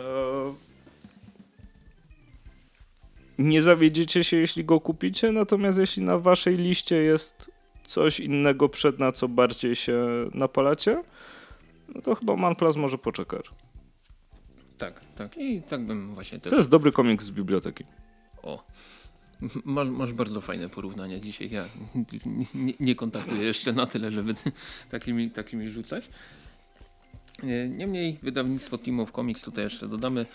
nie zawiedziecie się, jeśli go kupicie, natomiast jeśli na waszej liście jest coś innego przed na co bardziej się napalacie, no to chyba Manplus może poczekać. Tak, tak i tak bym właśnie też... To jest dobry komiks z biblioteki. O. Masz, bardzo fajne porównania dzisiaj. Ja nie, nie kontaktuję jeszcze na tyle, żeby takimi, takimi rzucać. Nie- Niemniej wydawnictwo Team of Comics tutaj jeszcze dodamy.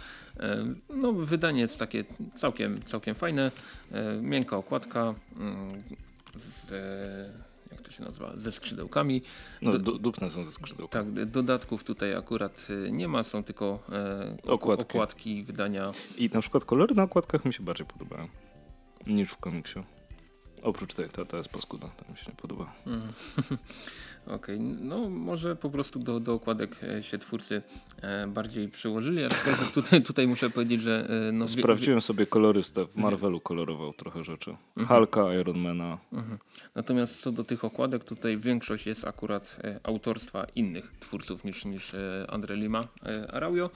E, No, wydanie jest takie całkiem, całkiem fajne. E, Miękka okładka mm, z, e, jak to się nazywa, ze skrzydełkami. No, Do- dupne są te skrzydełka. Tak, dodatków tutaj akurat nie ma, są tylko ok- Okładki. okładki wydania I na przykład kolory na okładkach mi się bardziej podobają niż w komiksie. Oprócz tej, ta, ta jest paskudna, ta mi się nie podoba. Mhm. Okej, no może po prostu do, do okładek e, się twórcy e, bardziej przyłożyli, aczkolwiek tutaj, tutaj muszę powiedzieć, że e, no, Sprawdziłem sobie kolorystę. W Marvelu kolorował trochę rzeczy. Hulka, Ironmana. Mhm. Natomiast co do tych okładek, tutaj większość jest akurat autorstwa innych twórców niż, niż Andre Lima Araujo.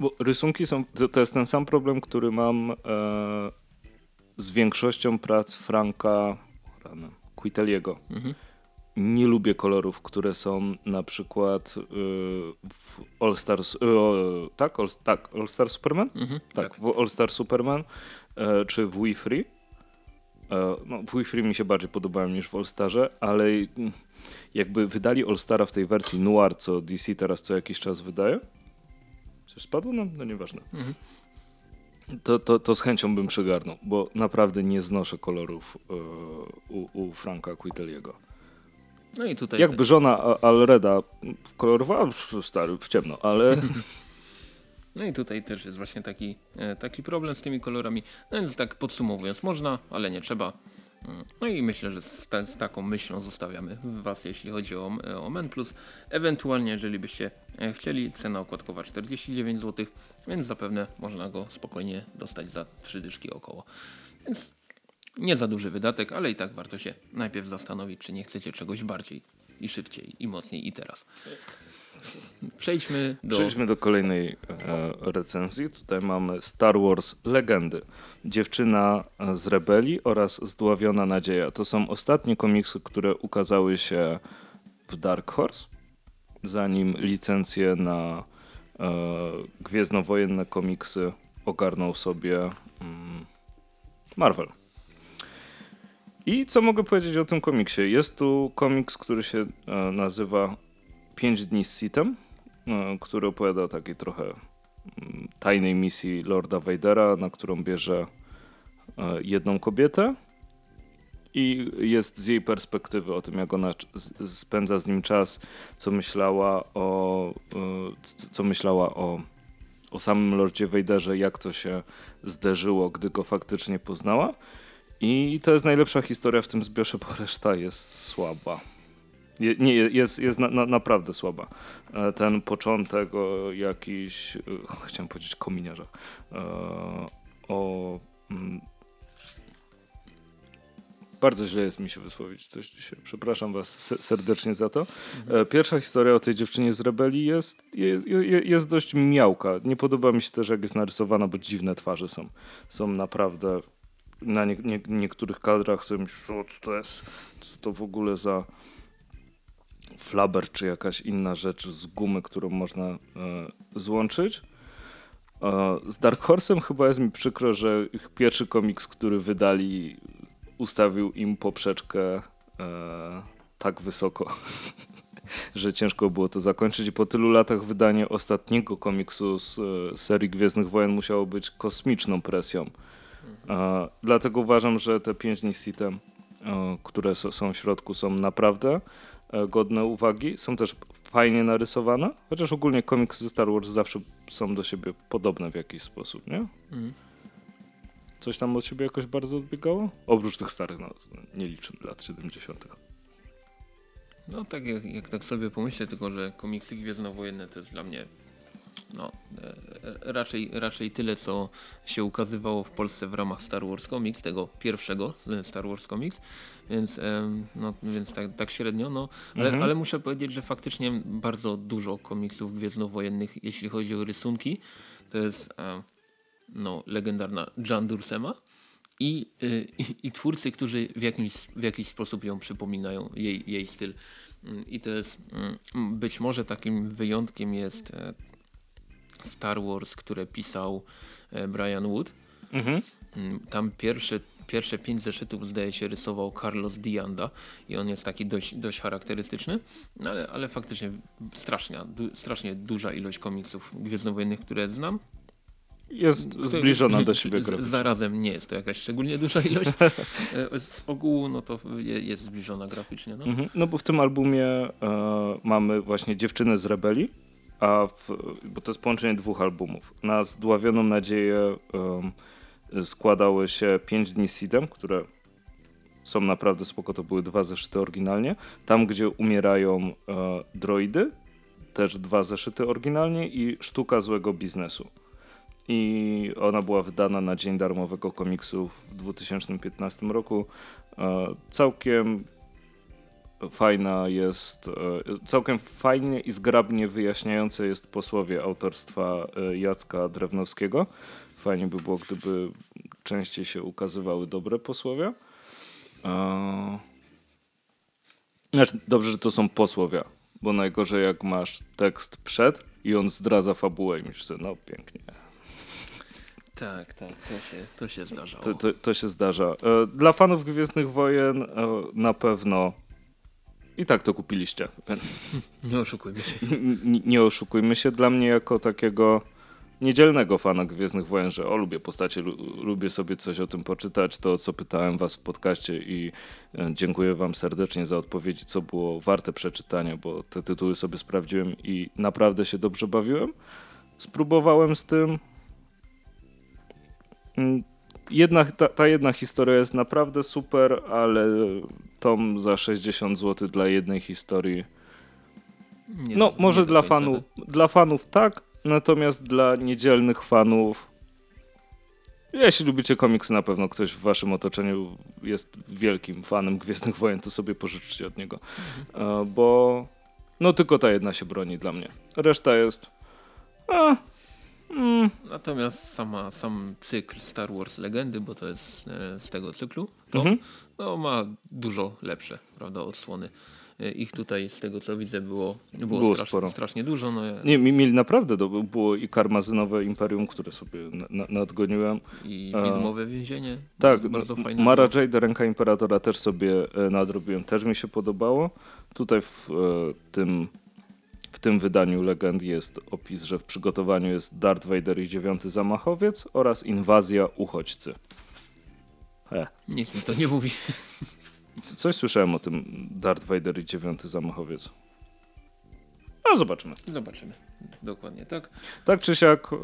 Bo rysunki są. To, to jest ten sam problem, który mam e, z większością prac Franka rany, Quiteliego. Mhm. Nie lubię kolorów, które są na przykład y, w All Stars. Y, o, tak, All, tak, All Star Superman? Mhm. Tak, w All Star Superman e, czy w We Free. E, no, w Free mi się bardziej podobają niż w All Starze, ale jakby wydali All Stara w tej wersji Noir, co DC teraz co jakiś czas wydaje. Coś spadło? No, no nieważne. Mhm. To, to, to z chęcią bym przygarnął, bo naprawdę nie znoszę kolorów e, u, u Franka Quiteliego. No i tutaj Jakby żona A- Alreda kolorowała, stary, w ciemno, ale No i tutaj też jest właśnie taki, e, taki problem z tymi kolorami. No więc tak podsumowując, można, ale nie trzeba. Mm, No i myślę, że z, ta, z taką myślą zostawiamy Was, jeśli chodzi o, o Men Plus. Ewentualnie, jeżeli byście e, chcieli, cena okładkowa 49 zł, więc zapewne można go spokojnie dostać za 3 dyszki około. Więc nie za duży wydatek, ale i tak warto się najpierw zastanowić, czy nie chcecie czegoś bardziej i szybciej, i mocniej, i teraz. Przejdźmy do... Przejdźmy do kolejnej e, recenzji. Tutaj mamy Star Wars Legendy. Dziewczyna z rebelii oraz Zdławiona Nadzieja. To są ostatnie komiksy, które ukazały się w Dark Horse, zanim licencję na e, gwiezdnowojenne komiksy ogarnął sobie mm, Marvel. I co mogę powiedzieć o tym komiksie? Jest tu komiks, który się e, nazywa 5 dni z Sitem, e, który opowiada o takiej trochę mm, tajnej misji Lorda Vadera, na którą bierze e, jedną kobietę i jest z jej perspektywy o tym, jak ona spędza z nim czas, co myślała o, e, co myślała o, o samym Lordzie Vaderze, jak to się zderzyło, gdy go faktycznie poznała. I to jest najlepsza historia w tym zbiorze, bo reszta jest słaba. Je, nie, jest, jest na, na, naprawdę słaba. E, Ten początek o jakiś, e, chciałem powiedzieć kominiarzach, e, o... Bardzo źle jest mi się wysłowić coś dzisiaj. Przepraszam was se- serdecznie za to. E, Pierwsza historia o tej dziewczynie z rebelii jest, jest, je- jest dość miałka. Nie podoba mi się też, jak jest narysowana, bo dziwne twarze są. Są naprawdę na nie, nie, niektórych kadrach sobie myślisz, o, co to jest, co to w ogóle za flaber, czy jakaś inna rzecz z gumy, którą można e, złączyć. E, z Dark Horse'em chyba jest mi przykro, że ich pierwszy komiks, który wydali, ustawił im poprzeczkę e, tak wysoko, że ciężko było to zakończyć i po tylu latach wydanie ostatniego komiksu z e, serii Gwiezdnych Wojen musiało być kosmiczną presją. E, dlatego uważam, że te 5 dni Sitem, e, które są w środku, są naprawdę godne uwagi. Są też fajnie narysowane, chociaż ogólnie komiksy ze Star Wars zawsze są do siebie podobne w jakiś sposób, nie? Mhm. Coś tam od siebie jakoś bardzo odbiegało? Oprócz tych starych, no nie liczymy lat 70. No tak jak, jak tak sobie pomyślę, tylko że komiksy gwiezdnowojenne to jest dla mnie no, e, e, raczej, raczej tyle, co się ukazywało w Polsce w ramach Star Wars Comics, tego pierwszego Star Wars Comics, więc, em, no, więc tak, tak średnio, no, ale, Mhm. ale muszę powiedzieć, że faktycznie bardzo dużo komiksów gwiezdnowojennych, jeśli chodzi o rysunki, to jest e, no, legendarna Jan Dursema i, y, i, i twórcy, którzy w jakimś, w jakiś sposób ją przypominają, jej, jej styl. Mm, I to jest mm, być może takim wyjątkiem jest e, Star Wars, które pisał e, Brian Wood. Mhm. Mm, Tam pierwsze, pierwsze pięć zeszytów zdaje się rysował Carlos Dianda i on jest taki dość, dość charakterystyczny, no ale, ale faktycznie strasznie, du, strasznie duża ilość komiksów gwiezdnowojennych, które znam. Jest zbliżona do siebie graficznie. Zarazem nie jest to jakaś szczególnie duża ilość. E, Z ogółu no to je- jest zbliżona graficznie. No. Mhm. No bo w tym albumie e, mamy właśnie Dziewczynę z Rebelii, a w, bo to jest połączenie dwóch albumów. Na Zdławioną Nadzieję em, składały się Pięć dni z Seedem, które są naprawdę spoko, to były dwa zeszyty oryginalnie. Tam, gdzie umierają e, droidy, też dwa zeszyty oryginalnie i Sztuka złego biznesu. I ona była wydana na Dzień Darmowego Komiksu w 2015 roku. E, całkiem fajna jest, e, całkiem fajnie i zgrabnie wyjaśniające jest posłowie autorstwa e, Jacka Drewnowskiego. Fajnie by było, gdyby częściej się ukazywały dobre posłowia. E, Znaczy, dobrze, że to są posłowia, bo najgorzej jak masz tekst przed i on zdradza fabułę i myślisz, no pięknie. Tak, tak, to się, to się zdarzało. To, to, to się zdarza. E, Dla fanów Gwiezdnych Wojen e, na pewno i tak to kupiliście. Nie oszukujmy się. N- nie oszukujmy się, dla mnie jako takiego niedzielnego fana Gwiezdnych Wojen, że o, lubię postacie, lu- lubię sobie coś o tym poczytać, to co pytałem was w podcaście i e, dziękuję wam serdecznie za odpowiedzi, co było warte przeczytania, bo te tytuły sobie sprawdziłem i naprawdę się dobrze bawiłem. Spróbowałem z tym. Mm, Jedna, ta, ta jedna historia jest naprawdę super, ale tom za 60 zł dla jednej historii Nie no, może dla, fanów, tak. dla fanów tak, natomiast dla niedzielnych fanów. Jeśli lubicie komiksy, na pewno ktoś w waszym otoczeniu jest wielkim fanem Gwiezdnych Wojen, to sobie pożyczcie od niego. Mhm. Bo no tylko ta jedna się broni dla mnie. Reszta jest. A, mm, Natomiast sama, sam cykl Star Wars Legendy, bo to jest e, z tego cyklu, to mhm. no, ma dużo lepsze prawda, odsłony. E, Ich tutaj z tego co widzę było, było, Było strasz, sporo. strasznie dużo. No, ja- Nie, mi- mieli naprawdę, do, było i karmazynowe imperium, które sobie na, na, nadgoniłem. I E, widmowe więzienie. Tak, bardzo, bardzo fajne. Mara. Jade, Ręka Imperatora też sobie nadrobiłem, też mi się podobało. Tutaj w, e, tym, w tym wydaniu legend jest opis, że w przygotowaniu jest Darth Vader i dziewiąty zamachowiec oraz inwazja uchodźcy. He. Nic mi to nie mówi. Coś słyszałem o tym Darth Vader i dziewiąty zamachowiec. No zobaczymy. Zobaczymy. Dokładnie tak. Tak czy siak, e,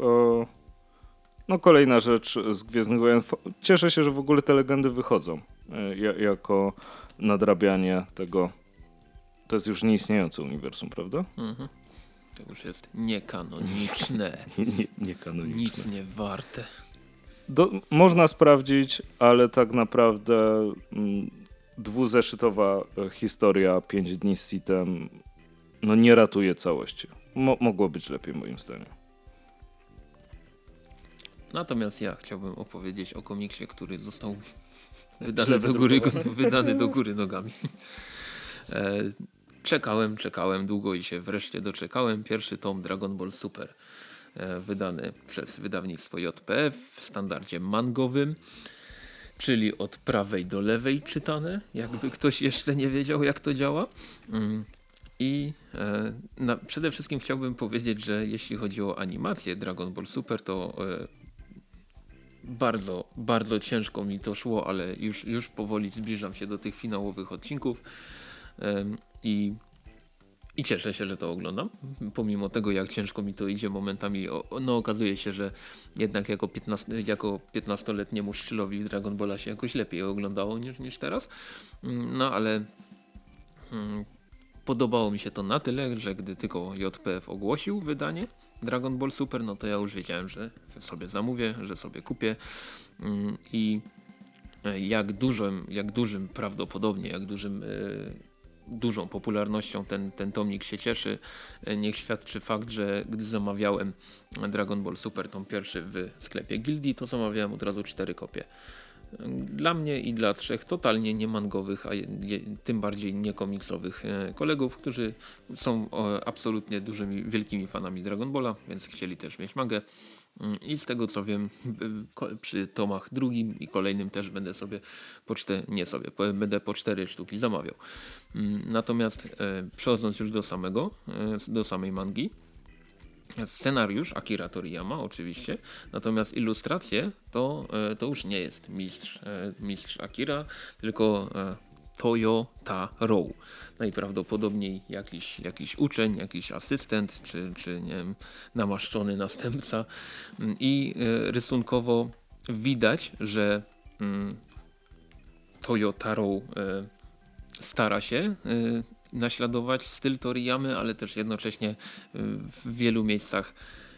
no kolejna rzecz z Gwiezdnych Wojen. Cieszę się, że w ogóle te legendy wychodzą e, ja- jako nadrabianie tego. To jest już nieistniejące uniwersum, prawda? Mhm. To już jest niekanoniczne. Nie, nie kanoniczne. Nic nie warte. Do, można sprawdzić, ale tak naprawdę mm, dwuzeszytowa e, historia 5 dni z Sitem no nie ratuje całości. Mo, mogło być lepiej moim zdaniem. Natomiast ja chciałbym opowiedzieć o komiksie, który został wydany do góry, wydany do góry nogami. Czekałem, czekałem długo i się wreszcie doczekałem. Pierwszy tom Dragon Ball Super e, wydany przez wydawnictwo JPF w standardzie mangowym, czyli od prawej do lewej czytane, jakby ktoś jeszcze nie wiedział jak to działa. Mm. I e, na, przede wszystkim chciałbym powiedzieć, że jeśli chodzi o animację Dragon Ball Super, to e, bardzo, bardzo ciężko mi to szło, ale już, już powoli zbliżam się do tych finałowych odcinków i, i cieszę się, że to oglądam. Pomimo tego, jak ciężko mi to idzie momentami, no okazuje się, że jednak jako, 15, jako 15-letniemu szczylowi Dragon Balla się jakoś lepiej oglądało niż, niż teraz. Mm, No ale mm, podobało mi się to na tyle, że gdy tylko JPF ogłosił wydanie Dragon Ball Super, no to ja już wiedziałem, że sobie zamówię, że sobie kupię mm, i e, jak dużym, jak dużym prawdopodobnie, jak dużym, e, dużą popularnością ten, ten tomik się cieszy, e, niech świadczy fakt, że gdy zamawiałem Dragon Ball Super, tą pierwszy w sklepie Gildii, to zamawiałem od razu cztery kopie dla mnie i dla trzech totalnie niemangowych, a je, tym bardziej niekomiksowych e, kolegów, którzy są absolutnie dużymi, wielkimi fanami Dragon Balla, więc chcieli też mieć mangę. Mm, I z tego co wiem, przy tomach drugim i kolejnym też będę sobie po cztery, nie sobie, będę po cztery sztuki zamawiał. Mm, natomiast e, przechodząc już do samego, e, do samej mangi, Scenariusz Akira Toriyama oczywiście, natomiast ilustracje to, e, to już nie jest mistrz, mistrz Akira, tylko Toyota Row. Najprawdopodobniej jakiś, jakiś uczeń, jakiś asystent, czy, czy nie wiem, namaszczony następca. Mm, I rysunkowo widać, że mm, Toyota Row stara się naśladować styl Toriyamy, ale też jednocześnie y, w wielu miejscach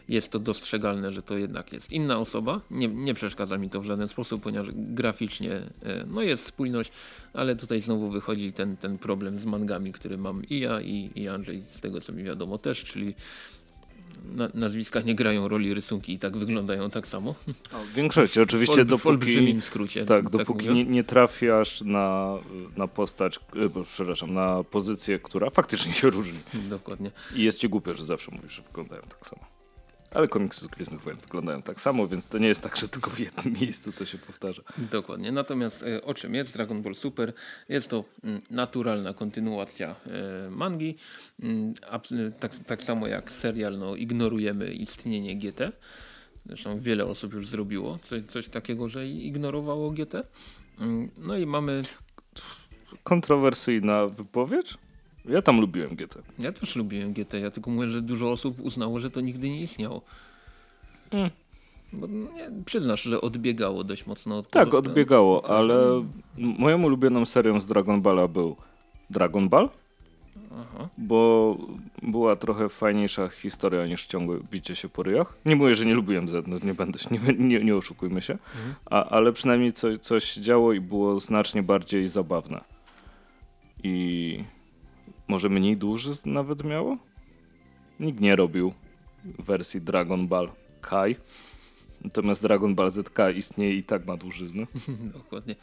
jest to dostrzegalne, że to jednak jest inna osoba. Nie, nie przeszkadza mi to w żaden sposób, ponieważ graficznie y, no jest spójność, ale tutaj znowu wychodzi ten, ten problem z mangami, który mam i ja i, i Andrzej z tego co mi wiadomo też, czyli na, nazwiska nie grają roli, rysunki i tak wyglądają tak samo. w większości, oczywiście w, w olbrzymim skrócie. Tak, tak dopóki nie, nie, trafiasz na, na postać, e, przepraszam, na pozycję, która faktycznie się różni. Dokładnie. I jest ci głupio, że zawsze mówisz, że wyglądają tak samo. Ale komiksy z Gwiezdnych Wojen wyglądają tak samo, więc to nie jest tak, że tylko w jednym miejscu to się powtarza. Dokładnie. Natomiast e, o czym jest Dragon Ball Super? Jest to mm, naturalna kontynuacja e, mangi. Mm, tak, tak samo jak serial no, ignorujemy istnienie GT. Zresztą wiele osób już zrobiło coś, coś takiego, że ignorowało GT. Mm, no i mamy... Kontrowersyjna wypowiedź? Ja tam lubiłem GT. Ja też lubiłem GT, ja tylko mówię, że dużo osób uznało, że to nigdy nie istniało. Mm. Bo nie, przyznasz, że odbiegało dość mocno od Tak, odbiegało, tak. ale moją ulubioną serią z Dragon Balla był Dragon Ball. Aha. Bo była trochę fajniejsza historia niż ciągłe bicie się po ryjach. Nie mówię, że nie lubiłem Z, no nie będę, nie, nie, nie oszukujmy się, mhm. A, ale przynajmniej co, coś działo i było znacznie bardziej zabawne. I może mniej duży nawet miało? Nikt nie robił wersji Dragon Ball Kai. Natomiast Dragon Ball ZK istnieje i tak ma dłużyznę. Dokładnie.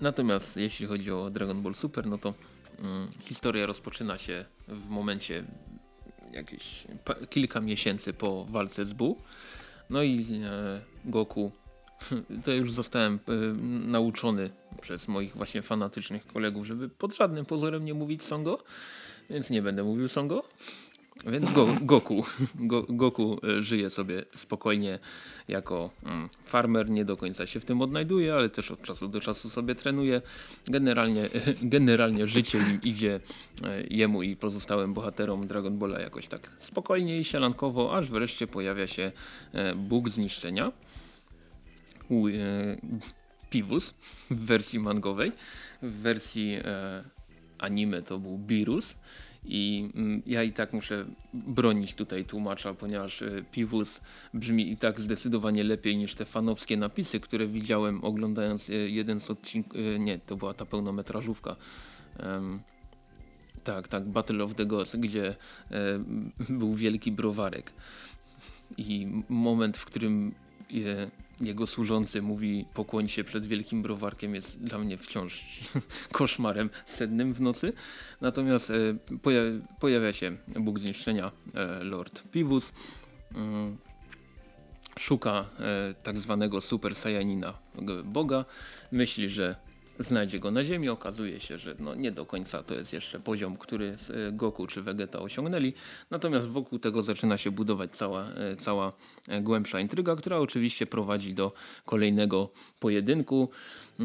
Natomiast jeśli chodzi o Dragon Ball Super, no to mm, historia rozpoczyna się w momencie jakieś kilka miesięcy po walce z Bu. No i e, Goku to już zostałem y, nauczony przez moich właśnie fanatycznych kolegów, żeby pod żadnym pozorem nie mówić Songo, więc nie będę mówił Songo. Więc Go, Goku, Go, Goku e, żyje sobie spokojnie jako mm, farmer, nie do końca się w tym odnajduje, ale też od czasu do czasu sobie trenuje. Generalnie, generalnie życie im idzie e, jemu i pozostałym bohaterom Dragon Balla jakoś tak spokojnie i sielankowo, aż wreszcie pojawia się Bóg zniszczenia E, Pivus w wersji mangowej. W wersji e, anime to był Birus. I mm, ja i tak muszę bronić tutaj tłumacza, ponieważ e, Pivus brzmi i tak zdecydowanie lepiej niż te fanowskie napisy, które widziałem oglądając jeden z odcinków. Nie, to była ta pełnometrażówka. Um, tak, tak, Battle of the Gods, gdzie był wielki browarek. I moment, w którym jego służący mówi pokłoń się przed wielkim browarkiem jest dla mnie wciąż koszmarem sennym w nocy. Natomiast e, pojawia się Bóg zniszczenia e, Lord Pivus. Mm, szuka e, tak zwanego Super Saiyanina Boga. Myśli, że znajdzie go na ziemi. Okazuje się, że no nie do końca to jest jeszcze poziom, który e, Goku czy Vegeta osiągnęli. Natomiast wokół tego zaczyna się budować cała, e, cała e, głębsza intryga, która oczywiście prowadzi do kolejnego pojedynku,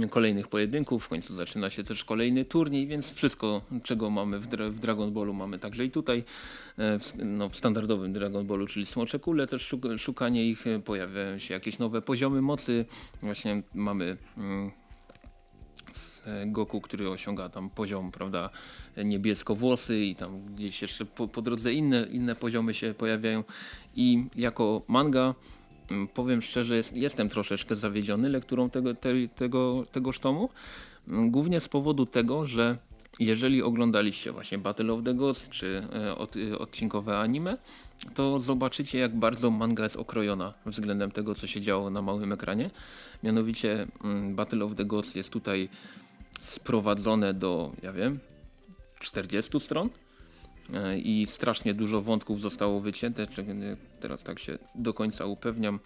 kolejnych pojedynków. W końcu zaczyna się też kolejny turniej, więc wszystko, czego mamy w, w Dragon Ballu, mamy także i tutaj. W, no, w standardowym Dragon Ballu, czyli Smocze Kule, też szukanie ich, pojawiają się jakieś nowe poziomy mocy. Właśnie mamy... Mm, Goku, który osiąga tam poziom, prawda, niebieskowłosy i tam gdzieś jeszcze po, po drodze inne, inne poziomy się pojawiają i jako manga mm, powiem szczerze, jest, jestem troszeczkę zawiedziony lekturą tego, te, tego, tegoż mm, głównie z powodu tego, że jeżeli oglądaliście właśnie Battle of the Gods czy e, od, e, odcinkowe anime, to zobaczycie jak bardzo manga jest okrojona względem tego co się działo na małym ekranie. Mianowicie mm, Battle of the Gods jest tutaj sprowadzone do, ja wiem, 40 stron e, i strasznie dużo wątków zostało wycięte. Teraz tak się do końca upewniam.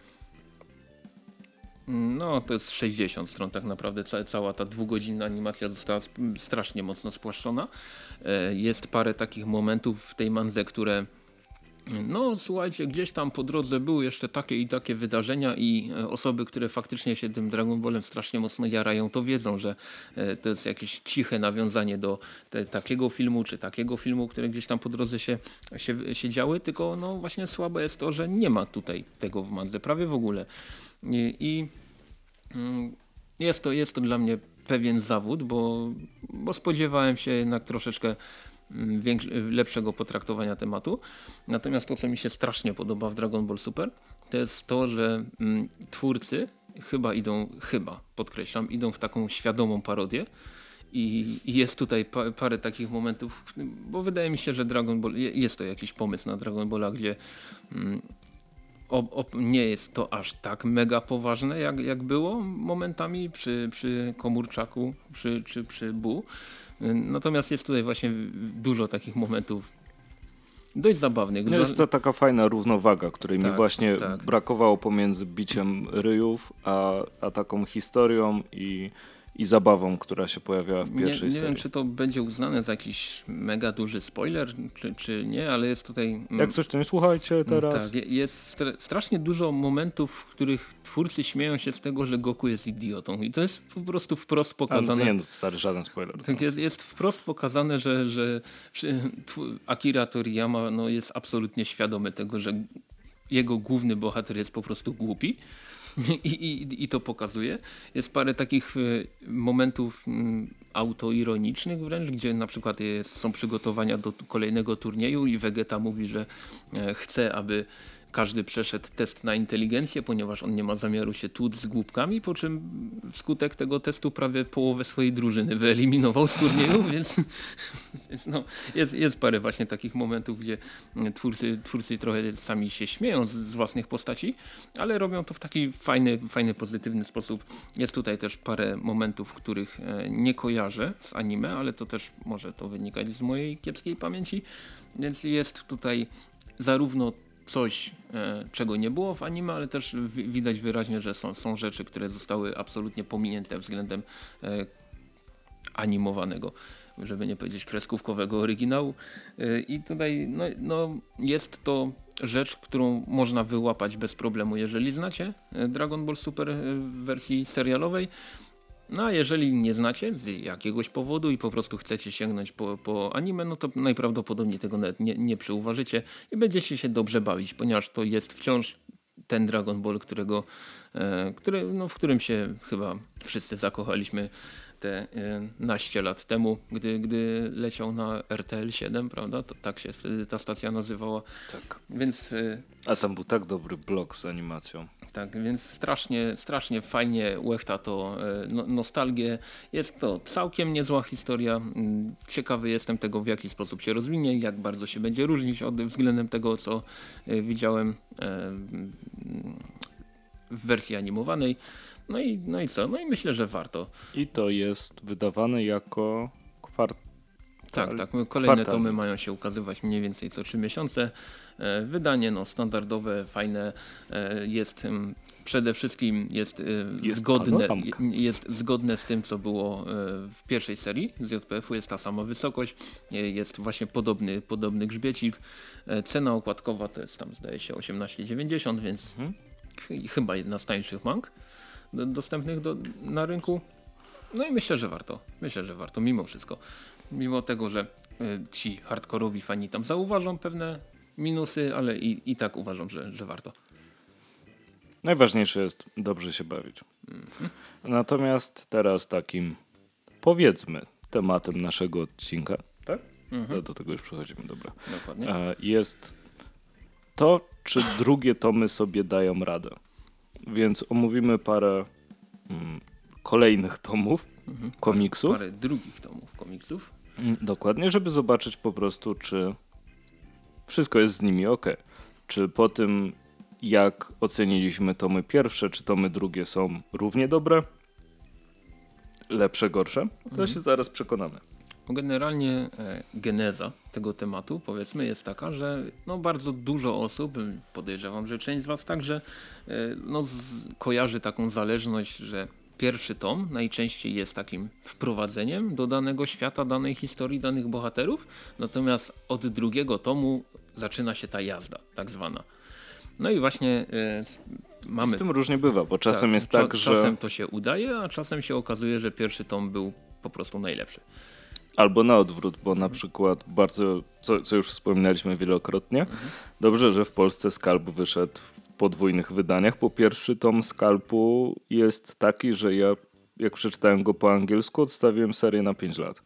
No, to jest 60 stron tak naprawdę. Ca cała ta dwugodzinna animacja została strasznie mocno spłaszczona. E, jest parę takich momentów w tej mandze, które no słuchajcie, gdzieś tam po drodze były jeszcze takie i takie wydarzenia i e, osoby, które faktycznie się tym Dragon Ballem strasznie mocno jarają, to wiedzą, że e, to jest jakieś ciche nawiązanie do te, takiego filmu czy takiego filmu, które gdzieś tam po drodze się, się, się działy, tylko no właśnie słabe jest to, że nie ma tutaj tego w mandze prawie w ogóle. I, i mm, jest, to, jest to dla mnie pewien zawód, bo, bo spodziewałem się jednak troszeczkę lepszego potraktowania tematu. Natomiast to, co mi się strasznie podoba w Dragon Ball Super, to jest to, że mm, twórcy chyba idą, chyba podkreślam, idą w taką świadomą parodię. I, jest tutaj pa, parę takich momentów, bo wydaje mi się, że Dragon Ball, jest to jakiś pomysł na Dragon Balla, gdzie mm, nie jest to aż tak mega poważne, jak, jak było momentami przy, przy Komórczaku przy, czy przy Bu. Natomiast jest tutaj właśnie dużo takich momentów dość zabawnych. No jest to taka fajna równowaga, której tak, mi właśnie tak. brakowało pomiędzy biciem ryjów, a, a taką historią i i zabawą, która się pojawiała w pierwszej nie, nie serii. wiem, czy to będzie uznane za jakiś mega duży spoiler, czy, czy nie, ale jest tutaj... Mm, Jak coś, to nie słuchajcie mm, teraz. Tak, jest strasznie dużo momentów, w których twórcy śmieją się z tego, że Goku jest idiotą i to jest po prostu wprost pokazane. Ale nie, no, stary, żaden spoiler. Tak, jest, jest wprost pokazane, że, że Akira Toriyama no, jest absolutnie świadomy tego, że jego główny bohater jest po prostu głupi I, i, I to pokazuje. Jest parę takich e, momentów autoironicznych wręcz, gdzie na przykład jest, są przygotowania do kolejnego turnieju i Vegeta mówi, że e, chce, aby każdy przeszedł test na inteligencję, ponieważ on nie ma zamiaru się tłuc z głupkami, po czym wskutek tego testu prawie połowę swojej drużyny wyeliminował z turnieju, więc, więc no, jest, jest parę właśnie takich momentów, gdzie twórcy, twórcy trochę sami się śmieją z, z własnych postaci, ale robią to w taki fajny, fajny, pozytywny sposób. Jest tutaj też parę momentów, których e, nie kojarzę z anime, ale to też może to wynikać z mojej kiepskiej pamięci, więc jest tutaj zarówno coś, e, czego nie było w anime, ale też widać wyraźnie, że są, są rzeczy, które zostały absolutnie pominięte względem e, animowanego, żeby nie powiedzieć kreskówkowego oryginału. E, I tutaj no, no, jest to rzecz, którą można wyłapać bez problemu, jeżeli znacie Dragon Ball Super w wersji serialowej. No a jeżeli nie znacie z jakiegoś powodu i po prostu chcecie sięgnąć po, po anime, no to najprawdopodobniej tego nawet nie, nie przyuważycie i będziecie się dobrze bawić, ponieważ to jest wciąż ten Dragon Ball, którego, e, który, no, w którym się chyba wszyscy zakochaliśmy te e, naście lat temu, gdy, gdy leciał na RTL 7, prawda? To tak się wtedy ta stacja nazywała. Tak. Więc, e, A tam był tak dobry blok z animacją. Tak, więc strasznie, strasznie fajnie łechta to e, no, nostalgię. Jest to całkiem niezła historia. Mm, ciekawy jestem tego, w jaki sposób się rozwinie, jak bardzo się będzie różnić od względem tego, co widziałem w wersji animowanej. No i, no i co? No i myślę, że warto. I to jest wydawane jako kwart. Tak, tak. Kolejne tomy mają się ukazywać mniej więcej co trzy miesiące. E, wydanie no, standardowe, fajne e, jest przede wszystkim jest, e, jest zgodne, jest zgodne z tym, co było w pierwszej serii z JPF-u, jest ta sama wysokość, jest właśnie podobny, podobny grzbiecik. Cena okładkowa to jest tam zdaje się 18,90, więc mhm. ch chyba jedna z tańszych mang dostępnych do, na rynku. No i myślę, że warto. Myślę, że warto mimo wszystko. Mimo tego, że ci hardkorowi fani tam zauważą pewne minusy, ale i, i tak uważam, że, że warto. Najważniejsze jest dobrze się bawić. Mhm. Natomiast teraz takim powiedzmy tematem naszego odcinka, tak? Mhm, Do tego już przechodzimy, dobra. dokładnie. E, jest to, czy drugie tomy sobie dają radę. Więc omówimy parę mm, kolejnych tomów Mhm. komiksów. Parę drugich tomów komiksów. Mm, Dokładnie, żeby zobaczyć po prostu, czy wszystko jest z nimi ok. Czy po tym, jak oceniliśmy tomy pierwsze, czy tomy drugie są równie dobre, lepsze, gorsze, to Mhm. się zaraz przekonamy. Bo Generalnie e, geneza tego tematu, powiedzmy, jest taka, że no, bardzo dużo osób, podejrzewam, że część z Was także, e, no, kojarzy taką zależność, że pierwszy tom najczęściej jest takim wprowadzeniem do danego świata, danej historii, danych bohaterów, natomiast od drugiego tomu zaczyna się ta jazda, tak zwana. No i właśnie e, mamy... Z tym różnie bywa, bo czasem jest cza- tak, że Czasem to się udaje, a czasem się okazuje, że pierwszy tom był po prostu najlepszy. Albo na odwrót, bo na przykład bardzo, co, co już wspominaliśmy wielokrotnie, dobrze, że w Polsce Skalp wyszedł w podwójnych wydaniach, bo pierwszy tom Skalpu jest taki, że ja jak przeczytałem go po angielsku, odstawiłem serię na 5 lat.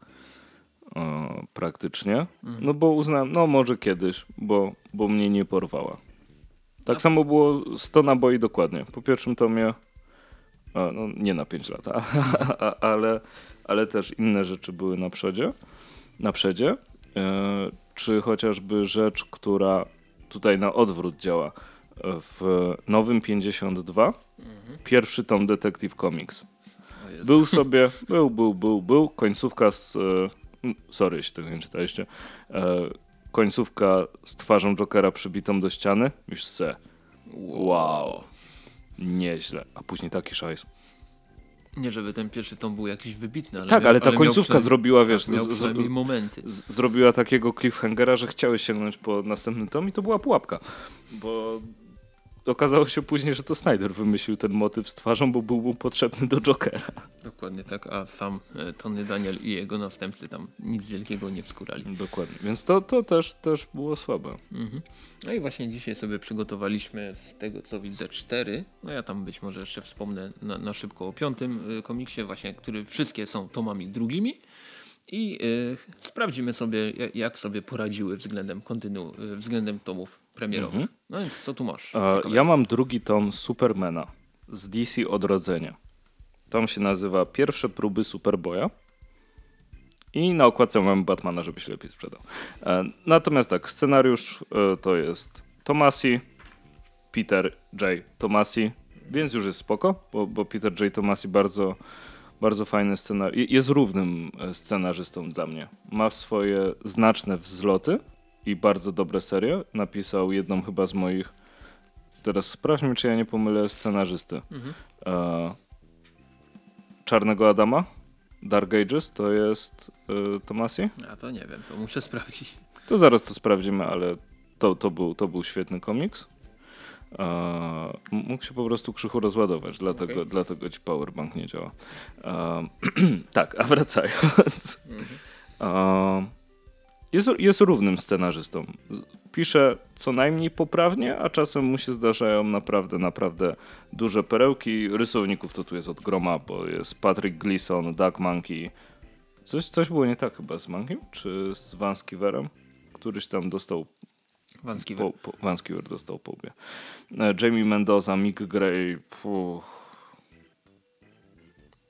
Praktycznie. No bo uznałem, no może kiedyś, bo, bo mnie nie porwała. Tak samo było 100 naboi dokładnie. Po pierwszym tomie, no nie na 5 lat, ale, ale też inne rzeczy były na przodzie, na przedzie. E, czy chociażby rzecz, która tutaj na odwrót działa. E, W nowym 52 pierwszy tom Detective Comics. Był sobie, był, był, był, był. Końcówka z. e, Sorry, jeśli tego nie czytaliście. Końcówka z twarzą Jokera przybitą do ściany. Już se. Wow. Nieźle. A później taki szajs. Nie, żeby ten pierwszy tom był jakiś wybitny, ale Tak, miał, ale ta miał końcówka zrobiła, wiesz, tak, z, z, momenty. z, zrobiła takiego cliffhangera, że chciałeś sięgnąć po następny tom i to była pułapka. Bo okazało się później, że to Snyder wymyślił ten motyw z twarzą, bo był mu potrzebny do Jokera. Dokładnie tak, a sam e, Tony Daniel i jego następcy tam nic wielkiego nie wskurali. Dokładnie. Więc to, to też, też było słabe. Mhm. No i właśnie dzisiaj sobie przygotowaliśmy z tego co widzę cztery, no ja tam być może jeszcze wspomnę na, na szybko o piątym y, komiksie właśnie, który wszystkie są tomami drugimi i y, sprawdzimy sobie jak, sobie poradziły względem kontynu, względem tomów premierowych. Mhm. No więc co tu masz? E, ciekawego? ja mam drugi tom Supermana z DC Odrodzenie. Tom się nazywa Pierwsze próby Superboya. I na okładce mamy Batmana, żeby się lepiej sprzedał. E, natomiast tak, scenariusz e, to jest Tomasi, Peter J. Tomasi, więc już jest spoko, bo, bo Peter J. Tomasi bardzo, bardzo fajny scenariusz. Jest równym scenarzystą dla mnie. Ma swoje znaczne wzloty i bardzo dobre serie. Napisał jedną chyba z moich. Teraz sprawdźmy, czy ja nie pomylę scenarzysty. Mhm. E, Czarnego Adama, Dark Ages, to jest e, Tomasi. A to nie wiem, to muszę sprawdzić. To zaraz to sprawdzimy, ale to, to, był, to był świetny komiks. E, mógł się po prostu krzychu rozładować, dlatego, Okej. dlatego ci powerbank nie działa. E, tak, a wracając. E, jest, jest równym scenarzystą. Pisze co najmniej poprawnie, a czasem mu się zdarzają naprawdę, naprawdę duże perełki. Rysowników to tu jest od groma, bo jest Patrick Gleason, Doug Monkey. Coś, coś było nie tak chyba z Monkey, czy z Van Skiverem? Któryś tam dostał Wanski po, po, Van Skewer dostał po łbie. E, Jamie Mendoza, Mick Gray, puh,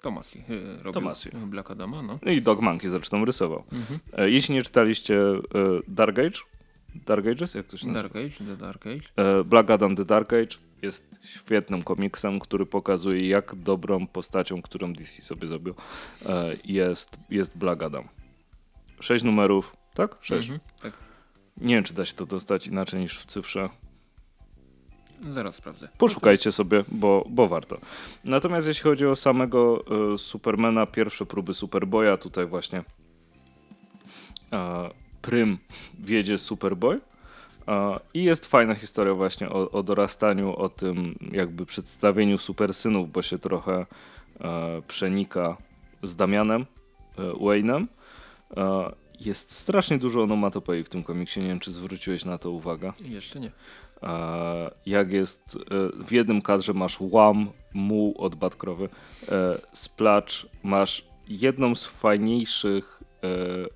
Tomasi y, robił Tomasi. Black Adama, no. no i Dog Monkey zresztą rysował. Mhm. E, Jeśli nie czytaliście e, Dark Age, Dark Ages, jak to się nazywa? Dark Age, The Dark Age. E, Black Adam The Dark Age jest świetnym komiksem, który pokazuje jak dobrą postacią, którą DC sobie zrobił, jest, jest Black Adam. Sześć numerów, tak? Sześć. Mhm, tak, Nie wiem, czy da się to dostać inaczej niż w cyfrze. Zaraz sprawdzę. Poszukajcie sobie, bo, bo warto. Natomiast jeśli chodzi o samego e, Supermana, pierwsze próby Superboya, tutaj właśnie e, Prym wiedzie Superboy. E, I jest fajna historia właśnie o, o dorastaniu, o tym jakby przedstawieniu supersynów, bo się trochę e, przenika z Damianem e, Wayne'em. E, jest strasznie dużo onomatopei w tym komiksie, nie wiem czy zwróciłeś na to uwagę. Jeszcze nie. E, jak jest e, w jednym kadrze masz łam, muł od badkrowy, e, splacz, masz jedną z fajniejszych e,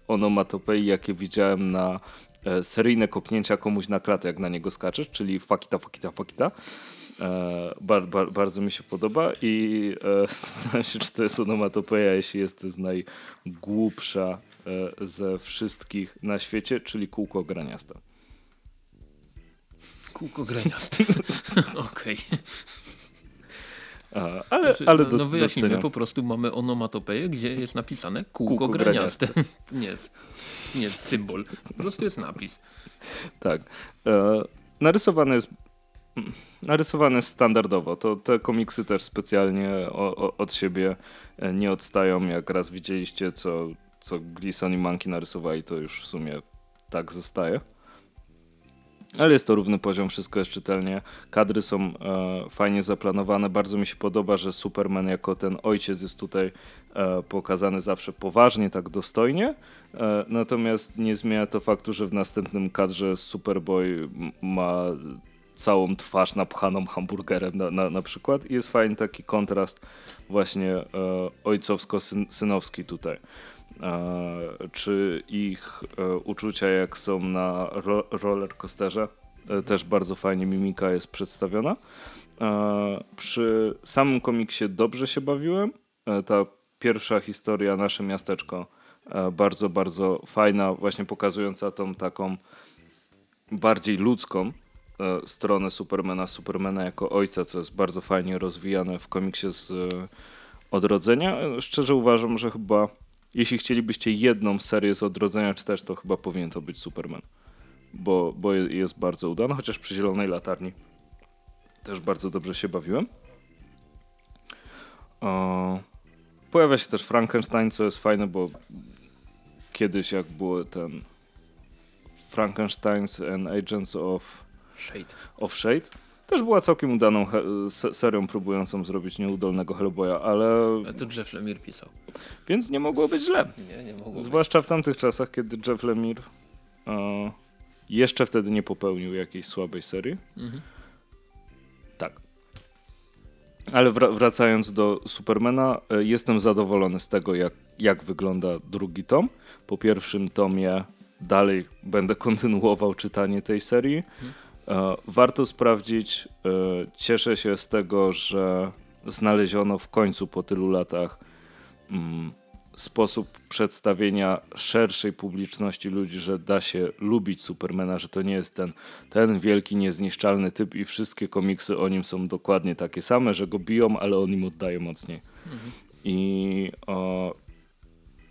onomatopei, jakie widziałem na e, seryjne kopnięcia komuś na klatę, jak na niego skaczesz, czyli fakita, fakita, fakita. E, bar, bar, bardzo mi się podoba i e, zastanawiam się, czy to jest onomatopeja, jeśli jest to najgłupsza e, ze wszystkich na świecie, czyli kółko graniaste. Kółko graniaste. Okej. A, ale, Znaczy, ale no, do, no wyjaśnijmy, doceniam. po prostu mamy onomatopeję, gdzie jest napisane kółko, Kółko graniaste. Nie jest, nie jest symbol, po prostu jest napis. Tak. E, narysowane jest narysowane jest standardowo. To te komiksy też specjalnie o, o, od siebie e, nie odstają. Jak raz widzieliście, co, co Gleason i Monkey narysowali, to już w sumie tak zostaje. Ale jest to równy poziom, wszystko jest czytelnie. Kadry są e, fajnie zaplanowane. Bardzo mi się podoba, że Superman jako ten ojciec jest tutaj e, pokazany zawsze poważnie, tak dostojnie. E, natomiast nie zmienia to faktu, że w następnym kadrze Superboy ma całą twarz napchaną hamburgerem na, na, na przykład. I jest fajny taki kontrast właśnie e, ojcowsko-synowski tutaj. Czy ich e, uczucia jak są na ro roller coasterze. E, też bardzo fajnie mimika jest przedstawiona. Przy samym komiksie dobrze się bawiłem. E, ta pierwsza historia, nasze miasteczko, bardzo, bardzo fajna, właśnie pokazująca tą taką bardziej ludzką stronę Supermana, Supermana jako ojca, co jest bardzo fajnie rozwijane w komiksie z Odrodzenia. Szczerze uważam, że chyba jeśli chcielibyście jedną serię z Odrodzenia czytać, to chyba powinien to być Superman, bo, bo je- jest bardzo udana, chociaż przy Zielonej Latarni też bardzo dobrze się bawiłem. O, pojawia się też Frankenstein, co jest fajne, bo kiedyś jak było ten Frankensteins and Agents of, Shade. of Shade, też była całkiem udaną serią próbującą zrobić nieudolnego Hellboya, ale A to Jeff Lemire pisał. więc nie mogło być źle. Nie, nie mogło Zwłaszcza w tamtych czasach, kiedy Jeff Lemire e, jeszcze wtedy nie popełnił jakiejś słabej serii. być. Mhm. Tak. Ale wra- wracając do Supermana, e, jestem zadowolony z tego, jak, jak wygląda drugi tom. Po pierwszym tomie dalej będę kontynuował czytanie tej serii. E, Warto sprawdzić. e, Cieszę się z tego, że znaleziono w końcu po tylu latach mm, sposób przedstawienia szerszej publiczności ludzi, że da się lubić Supermana, że to nie jest ten, ten wielki, niezniszczalny typ i wszystkie komiksy o nim są dokładnie takie same, że go biją, ale on im oddaje mocniej. I o,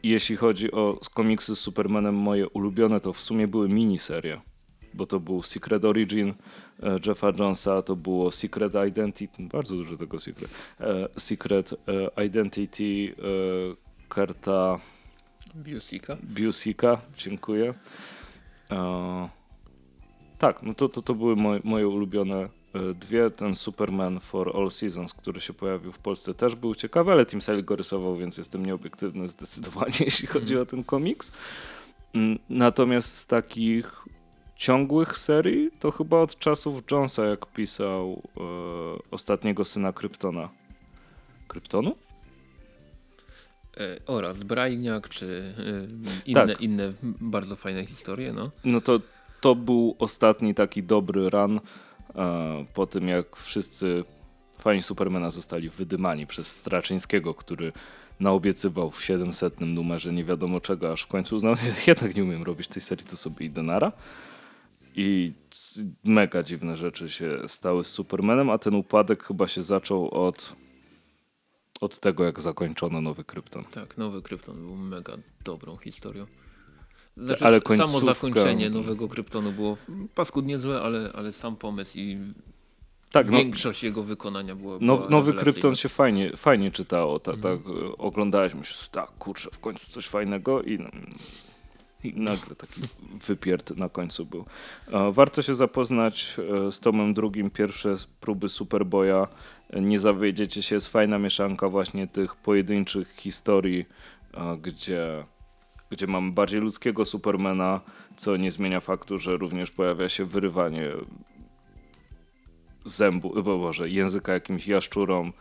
jeśli chodzi o komiksy z Supermanem moje ulubione, to w sumie były miniserie, bo to był Secret Origin e, Jeffa Jonesa, to było Secret Identity, bardzo dużo tego Secret, e, Secret e, Identity Karta Biosika. Busika, dziękuję. Tak, no to, to, to były moje, moje ulubione dwie. Ten Superman for All Seasons, który się pojawił w Polsce też był ciekawy, ale Tim Sale go rysował, więc jestem nieobiektywny zdecydowanie, jeśli chodzi o ten komiks. Mm, Natomiast z takich ciągłych serii, to chyba od czasów Jonesa, jak pisał e, ostatniego syna Kryptona. Kryptonu? E, oraz Brajniak, czy e, inne, Tak. inne bardzo fajne historie, no. No to to był ostatni taki dobry run e, po tym, jak wszyscy fani Supermana zostali wydymani przez Straczyńskiego, który naobiecywał w 700 numerze nie wiadomo czego, aż w końcu uznał, jednak nie umiem robić tej serii, to sobie idę nara. I mega dziwne rzeczy się stały z Supermanem, a ten upadek chyba się zaczął od, od tego, jak zakończono nowy Krypton. Tak, Nowy Krypton był mega dobrą historią. Znaczy, ale s- samo końcówka- zakończenie Nowego Kryptonu było paskudnie złe, ale, ale sam pomysł i Tak, no, większość jego wykonania była, Now, była nowy rewelacyjna. Krypton się fajnie, fajnie czytało. Ta, Mhm. tak, e, oglądałeś, myślisz, tak, kurczę, w końcu coś fajnego i, i nagle taki wypierd na końcu był. E, Warto się zapoznać e, z tomem drugim, pierwsze próby Superboya. E, Nie zawiedziecie się, jest fajna mieszanka właśnie tych pojedynczych historii, gdzie, gdzie mamy bardziej ludzkiego Supermana, co nie zmienia faktu, że również pojawia się wyrywanie zębu, bo Boże, języka jakimś jaszczurom,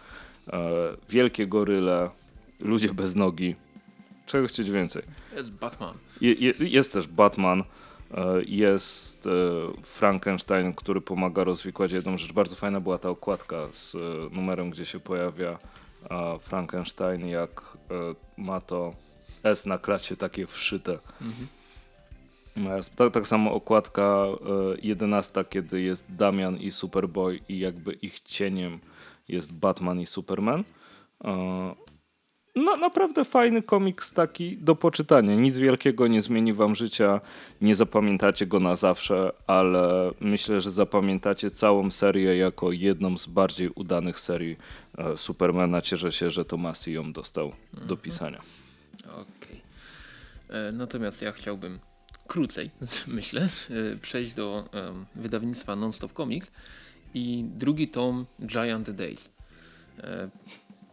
wielkie goryle, ludzie bez nogi. Czego chcieć więcej? Jest Batman. Je, je, jest też Batman, e, jest e, Frankenstein, który pomaga rozwikłać jedną rzecz. Bardzo fajna była ta okładka z e, numerem, gdzie się pojawia Frankenstein, jak ma to S na klacie takie wszyte. Mhm. Tak, tak samo okładka e, 11, kiedy jest Damian i Superboy i jakby ich cieniem jest Batman i Superman. No naprawdę fajny komiks taki do poczytania. Nic wielkiego nie zmieni wam życia, nie zapamiętacie go na zawsze, ale myślę, że zapamiętacie całą serię jako jedną z bardziej udanych serii e, Supermana. Cieszę się, że Tomasi ją dostał do pisania. Okej. E, Natomiast ja chciałbym krócej, myślę, e, przejść do wydawnictwa Nonstop Comics i drugi tom Giant Days.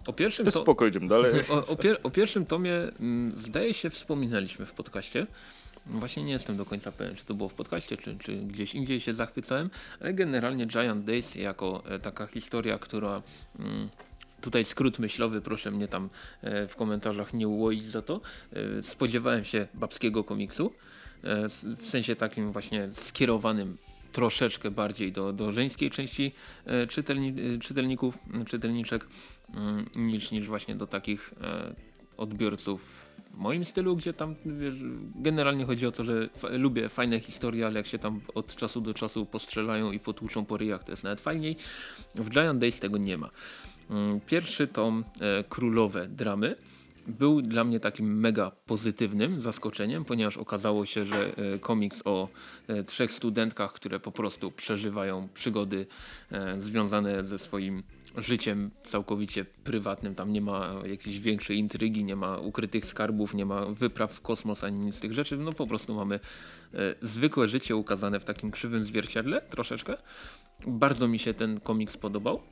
O pierwszym, to, Spoko, idziemy dalej. o, o, pier, o pierwszym tomie mm, zdaje się wspominaliśmy w podcaście. Właśnie nie jestem do końca pewien, czy to było w podcaście, czy, czy gdzieś indziej się zachwycałem, ale generalnie Giant Days jako e, taka historia, która mm, tutaj skrót myślowy, proszę mnie tam e, w komentarzach nie ułoić za to. E, spodziewałem się babskiego komiksu, w sensie takim właśnie skierowanym troszeczkę bardziej do, do żeńskiej części e, czytelni, e, czytelników, czytelniczek mm, niż, niż właśnie do takich e, odbiorców w moim stylu, gdzie tam wiesz, generalnie chodzi o to, że lubię fajne historie, ale jak się tam od czasu do czasu postrzelają i potłuczą po ryjach, to jest nawet fajniej. W Giant Days tego nie ma. Mm, Pierwszy tom e, Królowe Dramy był dla mnie takim mega pozytywnym zaskoczeniem, ponieważ okazało się, że e, komiks o e, trzech studentkach, które po prostu przeżywają przygody e, związane ze swoim życiem całkowicie prywatnym. Tam nie ma jakiejś większej intrygi, nie ma ukrytych skarbów, nie ma wypraw w kosmos ani nic z tych rzeczy. No po prostu mamy zwykłe życie ukazane w takim krzywym zwierciadle troszeczkę. Bardzo mi się ten komiks podobał.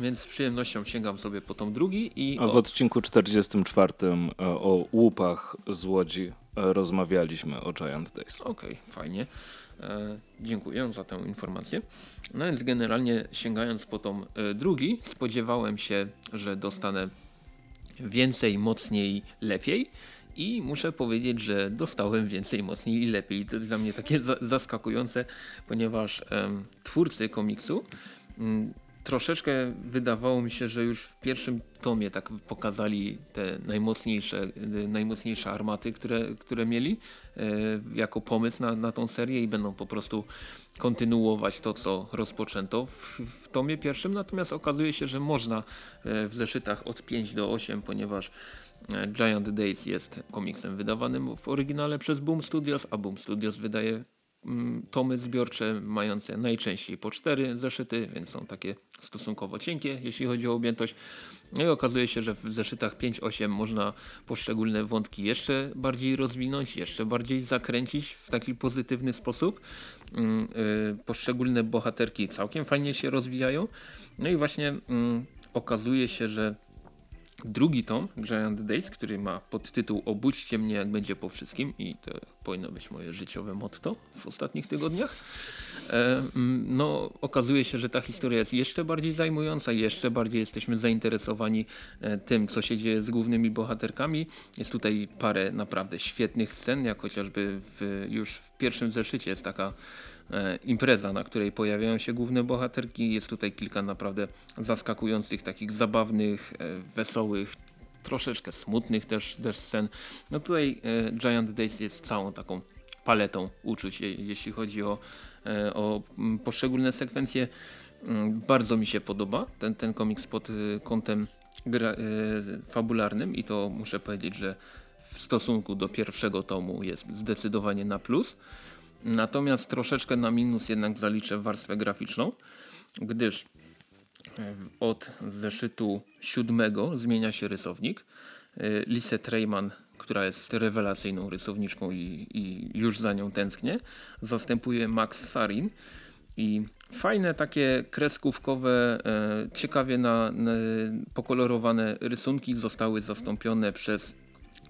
Więc z przyjemnością sięgam sobie po tom drugi i A w odcinku 44 e, o łupach z Łodzi e, rozmawialiśmy o Giant Days. Okej, fajnie. E, dziękuję za tę informację. No więc generalnie sięgając po tom e, drugi, spodziewałem się, że dostanę więcej, mocniej, lepiej. I muszę powiedzieć, że dostałem więcej, mocniej i lepiej. To jest dla mnie takie za zaskakujące, ponieważ em, twórcy komiksu mm, troszeczkę wydawało mi się, że już w pierwszym tomie tak pokazali te najmocniejsze, y, najmocniejsze armaty, które, które mieli e, jako pomysł na, na tą serię i będą po prostu kontynuować to, co rozpoczęto w, w tomie pierwszym. Natomiast okazuje się, że można e, w zeszytach od 5 do 8, ponieważ Giant Days jest komiksem wydawanym w oryginale przez Boom Studios, a Boom Studios wydaje tomy zbiorcze mające najczęściej po cztery zeszyty, więc są takie stosunkowo cienkie, jeśli chodzi o objętość. No i okazuje się, że w zeszytach 5-8 można poszczególne wątki jeszcze bardziej rozwinąć, jeszcze bardziej zakręcić w taki pozytywny sposób. Mm, y, Poszczególne bohaterki całkiem fajnie się rozwijają. No i właśnie mm, okazuje się, że drugi tom Giant Days, który ma podtytuł Obudźcie mnie jak będzie po wszystkim i to powinno być moje życiowe motto w ostatnich tygodniach. E, no, okazuje się, że ta historia jest jeszcze bardziej zajmująca, jeszcze bardziej jesteśmy zainteresowani e, tym, co się dzieje z głównymi bohaterkami. Jest tutaj parę naprawdę świetnych scen, jak chociażby w, już w pierwszym zeszycie jest taka impreza, na której pojawiają się główne bohaterki. Jest tutaj kilka naprawdę zaskakujących, takich zabawnych, e, wesołych, troszeczkę smutnych też, też scen. No tutaj e, Giant Days jest całą taką paletą uczuć, je, jeśli chodzi o, e, o mm, poszczególne sekwencje. Mm, Bardzo mi się podoba ten, ten komiks pod e, kątem gra, e, fabularnym i to muszę powiedzieć, że w stosunku do pierwszego tomu jest zdecydowanie na plus. Natomiast troszeczkę na minus jednak zaliczę warstwę graficzną, gdyż e, od zeszytu siódmego zmienia się rysownik. E, Lise Treyman, która jest rewelacyjną rysowniczką i, i już za nią tęsknię, zastępuje Max Sarin i fajne takie kreskówkowe, e, ciekawie na, na, pokolorowane rysunki zostały zastąpione przez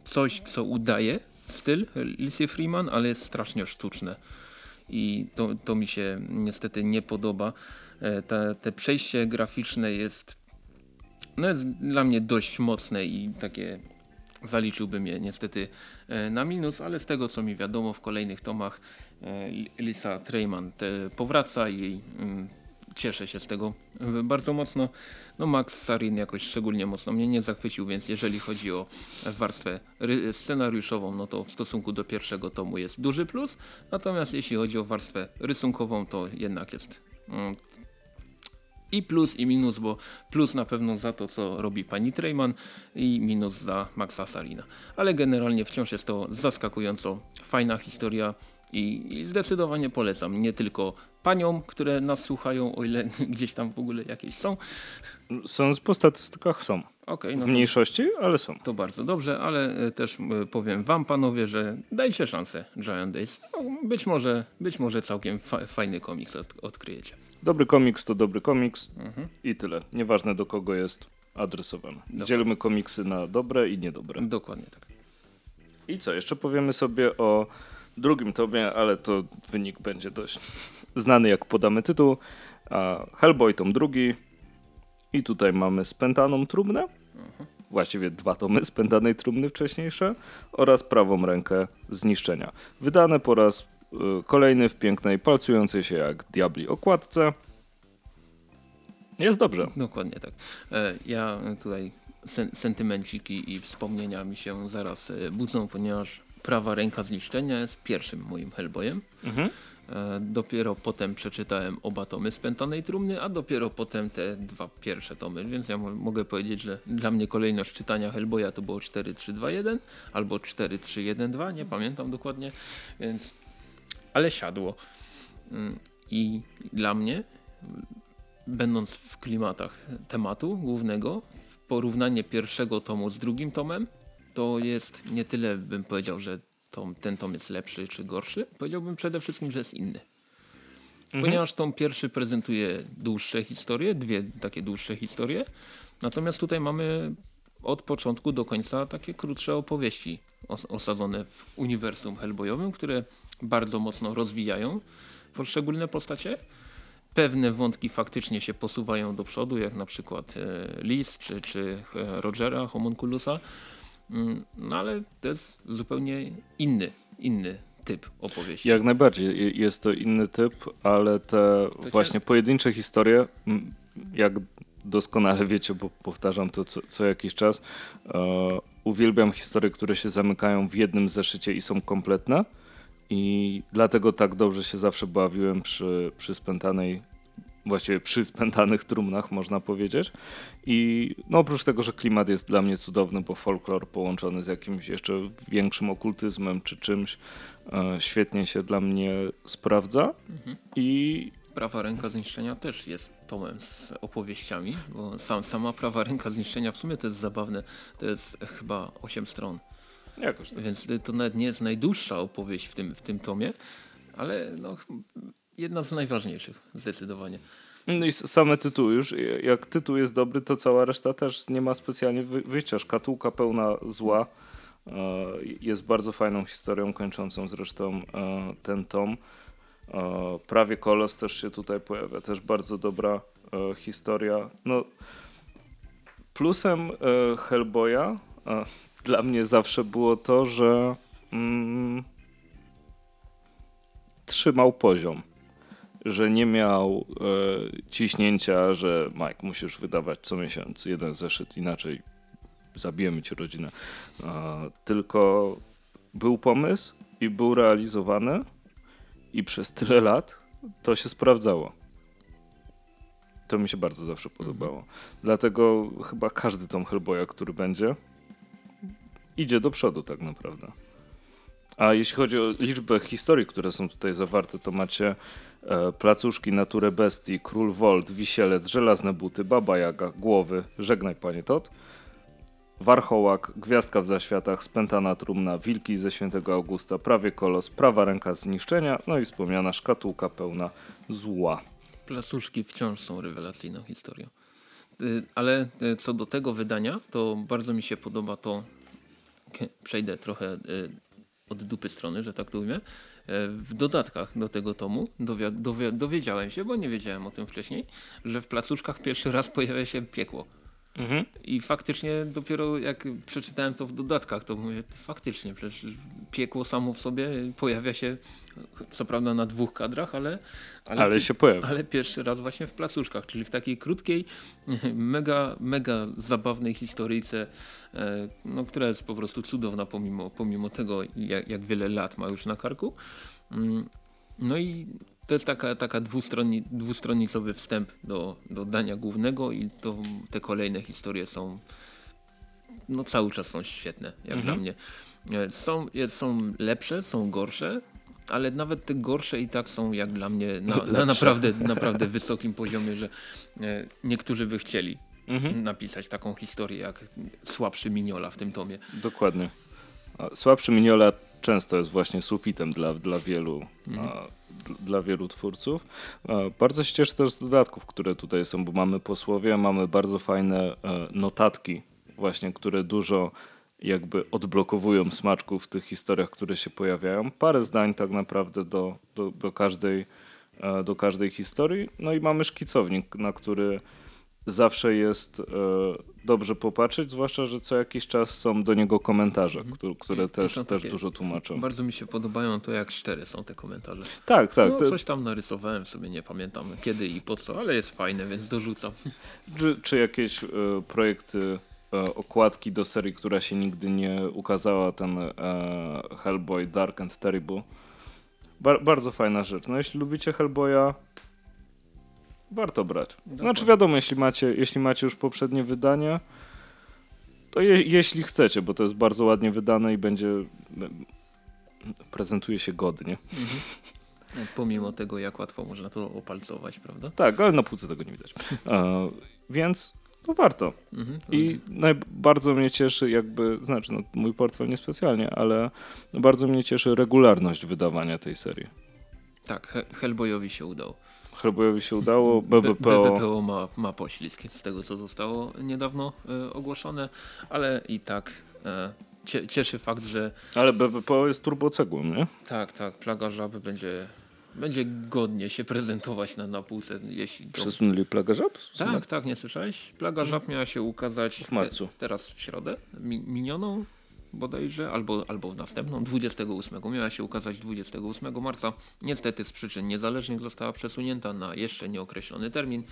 coś, co udaje styl Lisy Freeman, ale jest strasznie sztuczne. I to, to mi się niestety nie podoba. E, Te, te przejście graficzne jest, no jest dla mnie dość mocne i takie zaliczyłbym je niestety e, na minus, ale z tego co mi wiadomo w kolejnych tomach e, Lisa Treyman powraca i mm, cieszę się z tego e, bardzo mocno. No Max Sarin jakoś szczególnie mocno mnie nie zachwycił, więc jeżeli chodzi o warstwę scenariuszową, no to w stosunku do pierwszego tomu jest duży plus, natomiast jeśli chodzi o warstwę rysunkową, to jednak jest mm, i plus i minus, bo plus na pewno za to, co robi pani Treyman i minus za Maxa Sarina. Ale generalnie wciąż jest to zaskakująco fajna historia i, i zdecydowanie polecam. Nie tylko paniom, które nas słuchają, o ile gdzieś tam w ogóle jakieś są. Sądz po statystykach są. W no to, mniejszości, ale są. to bardzo dobrze, ale e, też powiem wam panowie, że dajcie szansę Giant Days. No, być może, być może całkiem fa fajny komiks od, odkryjecie. Dobry komiks to dobry komiks Mhm. i tyle. Nieważne do kogo jest adresowany. Dokładnie. Dzielmy komiksy na dobre i niedobre. Dokładnie tak. I co, jeszcze powiemy sobie o drugim tomie, ale to wynik będzie dość znany, jak podamy tytuł. A Hellboy tom drugi. I tutaj mamy spętaną trumnę. Właściwie dwa tomy spętanej trumny wcześniejsze oraz prawą rękę zniszczenia. Wydane po raz y, kolejny w pięknej, palcującej się jak diabli okładce. Jest dobrze. Dokładnie tak. E, Ja tutaj sen sentymenciki i wspomnienia mi się zaraz e, budzą, ponieważ prawa ręka zniszczenia jest pierwszym moim Hellboyem. Mhm. E, Dopiero potem przeczytałem oba tomy Spętanej Trumny, a dopiero potem te dwa pierwsze tomy, więc ja mo mogę powiedzieć, że dla mnie kolejność czytania Hellboya to było 4, 3, 2, 1 albo 4, 3, 1, 2, nie pamiętam dokładnie, więc ale siadło. Mm, I dla mnie, będąc w klimatach tematu głównego, porównanie pierwszego tomu z drugim tomem, to jest nie tyle bym powiedział, że tom, ten tom jest lepszy czy gorszy. Powiedziałbym przede wszystkim, że jest inny. Ponieważ tom pierwszy prezentuje dłuższe historie, dwie takie dłuższe historie, natomiast tutaj mamy od początku do końca takie krótsze opowieści os osadzone w uniwersum Hellboyowym, które bardzo mocno rozwijają poszczególne postacie. Pewne wątki faktycznie się posuwają do przodu, jak na przykład e, Lis czy, czy e, Rogera, Homunculusa. Mm, No ale to jest zupełnie inny, inny typ opowieści. Jak najbardziej Je- jest to inny typ, ale te cię- właśnie pojedyncze historie, m, jak doskonale wiecie, bo powtarzam to co, co jakiś czas, e, uwielbiam historie, które się zamykają w jednym zeszycie i są kompletne i dlatego tak dobrze się zawsze bawiłem przy, przy spętanej właściwie przy spętanych trumnach, można powiedzieć. I no oprócz tego, że klimat jest dla mnie cudowny, bo folklor połączony z jakimś jeszcze większym okultyzmem czy czymś, e, świetnie się dla mnie sprawdza. Mhm. I Prawa ręka zniszczenia też jest tomem z opowieściami, bo sam, sama prawa ręka zniszczenia w sumie to jest zabawne. To jest chyba 8 stron, jakoś tak. więc to nawet nie jest najdłuższa opowieść w tym, w tym tomie, ale no, jedna z najważniejszych zdecydowanie. No i same tytuły już, jak tytuł jest dobry, to cała reszta też nie ma specjalnie wy- wyjścia. Szkatułka pełna zła e, jest bardzo fajną historią, kończącą zresztą e, ten tom. E, Prawie Kolos też się tutaj pojawia, też bardzo dobra e, historia. No, plusem e, Hellboya e, dla mnie zawsze było to, że mm, trzymał poziom że nie miał e, ciśnięcia, że Mike, musisz wydawać co miesiąc jeden zeszyt, inaczej zabijemy ci rodzinę. E, tylko był pomysł i był realizowany i przez tyle lat to się sprawdzało. To mi się bardzo zawsze podobało. Dlatego chyba każdy tom Hellboya, który będzie, idzie do przodu tak naprawdę. A jeśli chodzi o liczbę historii, które są tutaj zawarte, to macie e, placuszki, naturę bestii, król Wolt, wisielec, żelazne buty, baba jaga, głowy, żegnaj panie Tot, warchołak, gwiazdka w zaświatach, spętana trumna, wilki ze świętego Augusta, prawie kolos, prawa ręka zniszczenia, no i wspomniana szkatułka pełna zła. Placuszki wciąż są rewelacyjną historią. Y, Ale y, co do tego wydania, to bardzo mi się podoba to, przejdę trochę y, od dupy strony, że tak to ujmę. Y, W dodatkach do tego tomu dowia- dowi- dowiedziałem się, bo nie wiedziałem o tym wcześniej, że w placuszkach pierwszy raz pojawia się piekło. Mhm. I faktycznie dopiero jak przeczytałem to w dodatkach, to mówię, faktycznie, przecież piekło samo w sobie pojawia się, co prawda na dwóch kadrach, ale, Ale się pojawi. ale pierwszy raz właśnie w placuszkach, czyli w takiej krótkiej, mega, mega zabawnej historyjce, e, no, która jest po prostu cudowna pomimo, pomimo tego, jak, jak wiele lat ma już na karku. Mm, No i to jest taka, taka dwustronni, dwustronnicowy wstęp do, do dania głównego i to, te kolejne historie są no cały czas są świetne, jak Mhm. dla mnie. E, Są, jest- są lepsze, są gorsze, ale nawet te gorsze i tak są jak dla mnie na, na naprawdę, naprawdę wysokim poziomie, że e, niektórzy by chcieli Mhm. napisać taką historię jak słabszy Miniola w tym tomie. Dokładnie. Słabszy Miniola często jest właśnie sufitem dla, dla wielu Mhm. Dla wielu twórców. A, Bardzo się cieszę też z dodatków, które tutaj są, bo mamy posłowie, mamy bardzo fajne e, notatki właśnie, które dużo jakby odblokowują smaczków w tych historiach, które się pojawiają. Parę zdań tak naprawdę do, do, do, każdej, e, do każdej historii. No i mamy szkicownik, na który zawsze jest e, dobrze popatrzeć, zwłaszcza, że co jakiś czas są do niego komentarze, któ- które i też, są też takie- dużo tłumaczą. Bardzo mi się podobają to jak cztery są te komentarze. Tak, tak. no, coś tam narysowałem sobie, nie pamiętam kiedy i po co, ale jest fajne, więc dorzucam. Czy, czy jakieś e, projekty, e, okładki do serii, która się nigdy nie ukazała, ten e, Hellboy Dark and Terrible. Bar, bardzo fajna rzecz. No jeśli lubicie Hellboya, warto brać. Znaczy Dokładnie. wiadomo, jeśli macie, jeśli macie już poprzednie wydanie, to je, jeśli chcecie, bo to jest bardzo ładnie wydane i będzie prezentuje się godnie. No, Pomimo tego, jak łatwo można to opalcować, prawda? Tak, ale na półce tego nie widać. E, więc no warto. Mhm. I bardzo mnie cieszy jakby, znaczy no, mój portfel niespecjalnie, ale bardzo mnie cieszy regularność wydawania tej serii. Tak, He Hellboyowi się udało. Hellboyowi się udało, BBPO, BBPO ma, ma poślizg z tego, co zostało niedawno e, ogłoszone, ale i tak cie, cieszy fakt, że ale BBPO jest turbocegłą, nie? tak, tak, Plaga Żaby będzie, będzie godnie się prezentować na, na półce, jeśli to... Przesunęli plagę żab? Tak, tak, nie słyszałeś? Plaga Żab miała się ukazać W marcu. Te, teraz w środę, mi, minioną bodajże, albo, albo w następną, 28. Miała się ukazać 28 marca. Niestety z przyczyn niezależnych została przesunięta na jeszcze nieokreślony termin,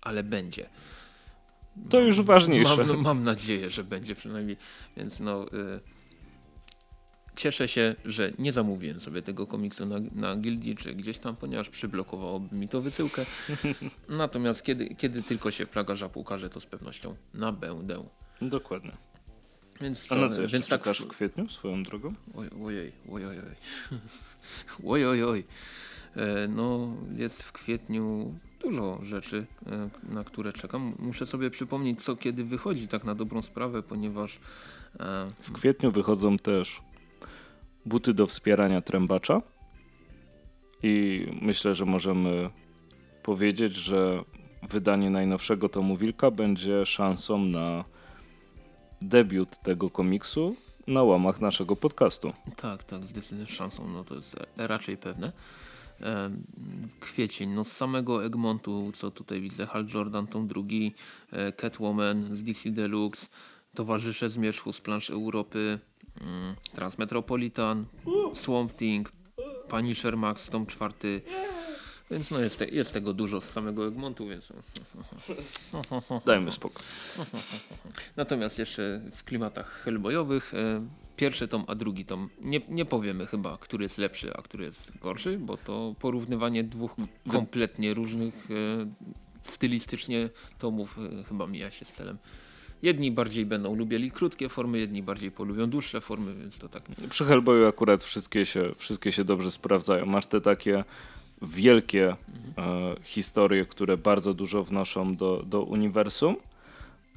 ale będzie. To już ważniejsze. Mam, no, mam nadzieję, że będzie przynajmniej, więc no... Y, Cieszę się, że nie zamówiłem sobie tego komiksu na, na Gildii czy gdzieś tam, ponieważ przyblokowałoby mi to wysyłkę. Natomiast kiedy, kiedy tylko się Plaga Żab ukaże, to z pewnością na będę. Dokładnie. Więc A co, na co jeszcze więc tak, czekasz w kwietniu swoją drogą? oj, ojej, ojej, ojej. oj, oj, oj. E, No, jest w kwietniu dużo rzeczy, e, na które czekam. Muszę sobie przypomnieć, co kiedy wychodzi, tak na dobrą sprawę, ponieważ e, W kwietniu wychodzą też buty do wspierania trębacza i myślę, że możemy powiedzieć, że wydanie najnowszego tomu Wilka będzie szansą na debiut tego komiksu na łamach naszego podcastu. Tak, tak, zdecydowanie szansą, no to jest raczej pewne. Kwiecień, no z samego Egmontu, co tutaj widzę, Hal Jordan, tom drugi, e, Catwoman z DC Deluxe, Towarzysze Zmierzchu z plansz Europy, mm, Transmetropolitan, Swamp Thing, Punisher Max, tom czwarty, więc no jest, te, jest tego dużo z samego Egmontu, więc... Dajmy spokój. Natomiast jeszcze w klimatach hellboyowych e, pierwszy tom, a drugi tom nie, nie powiemy chyba, który jest lepszy, a który jest gorszy, bo to porównywanie dwóch kompletnie różnych e, stylistycznie tomów e, chyba mija się z celem. Jedni bardziej będą lubili krótkie formy, jedni bardziej polubią dłuższe formy, więc to tak Przy Hellboyu akurat wszystkie się, wszystkie się dobrze sprawdzają. Masz te takie wielkie e, historie, które bardzo dużo wnoszą do, do uniwersum,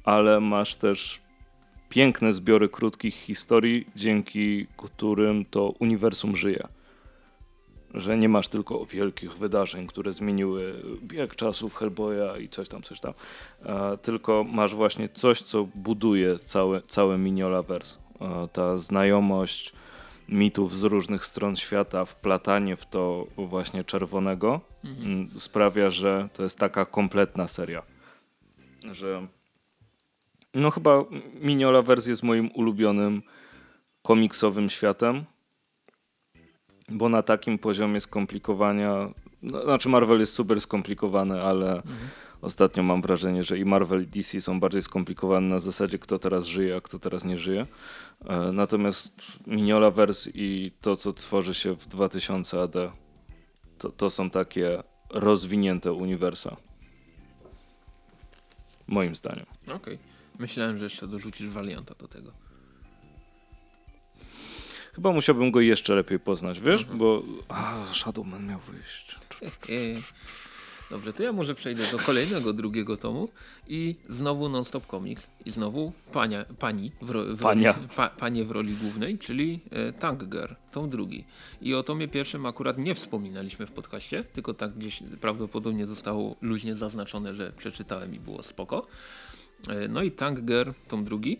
ale masz też piękne zbiory krótkich historii, dzięki którym to uniwersum żyje. Że nie masz tylko wielkich wydarzeń, które zmieniły bieg czasów Hellboya i coś tam, coś tam. E, tylko masz właśnie coś, co buduje całe, całe Mignolaverse. E, ta znajomość mitów z różnych stron świata, wplatanie w to właśnie czerwonego mm, sprawia, że to jest taka kompletna seria. Że No chyba Miniola wersja jest moim ulubionym komiksowym światem, bo na takim poziomie skomplikowania, no, znaczy Marvel jest super skomplikowany, ale ostatnio mam wrażenie, że i Marvel i DC są bardziej skomplikowane na zasadzie kto teraz żyje, a kto teraz nie żyje. E, Natomiast Miniola Verse i to, co tworzy się w 2000 AD, to, to są takie rozwinięte uniwersa. Moim zdaniem. Okej. Myślałem, że jeszcze dorzucisz warianta do tego. Chyba musiałbym go jeszcze lepiej poznać, wiesz? Bo a, Shadowman miał wyjść. Eee. Dobrze, to ja może przejdę do kolejnego drugiego tomu i znowu Non-Stop Comics i znowu pania, pani w, ro, w Pania. Roli, pa, panie w roli głównej, czyli e, Tank Girl, tom drugi. I o tomie pierwszym akurat nie wspominaliśmy w podcaście, tylko tak gdzieś prawdopodobnie zostało luźnie zaznaczone, że przeczytałem i było spoko. E, no i Tank Girl, tom drugi.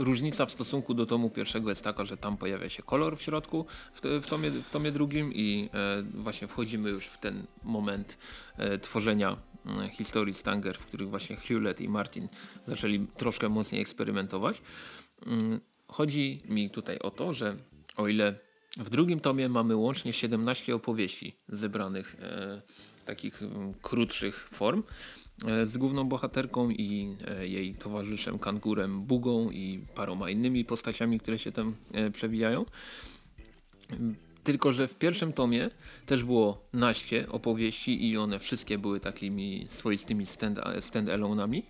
Różnica w stosunku do tomu pierwszego jest taka, że tam pojawia się kolor w środku, w, w, tomie, w tomie drugim i e, właśnie wchodzimy już w ten moment e, tworzenia e, historii Stanger, w których właśnie Hewlett i Martin zaczęli troszkę mocniej eksperymentować. Mm, chodzi mi tutaj o to, że o ile w drugim tomie mamy łącznie 17 opowieści zebranych e, takich mm, krótszych form, z główną bohaterką i e, jej towarzyszem kangurem Bugą i paroma innymi postaciami, które się tam e, przewijają. Tylko, że w pierwszym tomie też było naście opowieści i one wszystkie były takimi swoistymi stand, stand-alone'ami.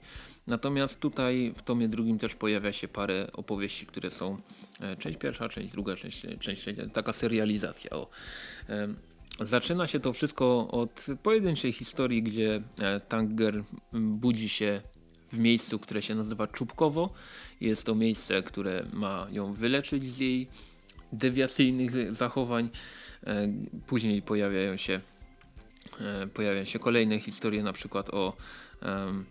Natomiast tutaj w tomie drugim też pojawia się parę opowieści, które są e, część pierwsza, część druga, część, część trzecia, taka serializacja. O. Zaczyna się to wszystko od pojedynczej historii, gdzie e, Tanger budzi się w miejscu, które się nazywa Czubkowo. Jest to miejsce, które ma ją wyleczyć z jej dewiacyjnych zachowań. E, Później pojawiają się, e, pojawiają się kolejne historie, na przykład o, em,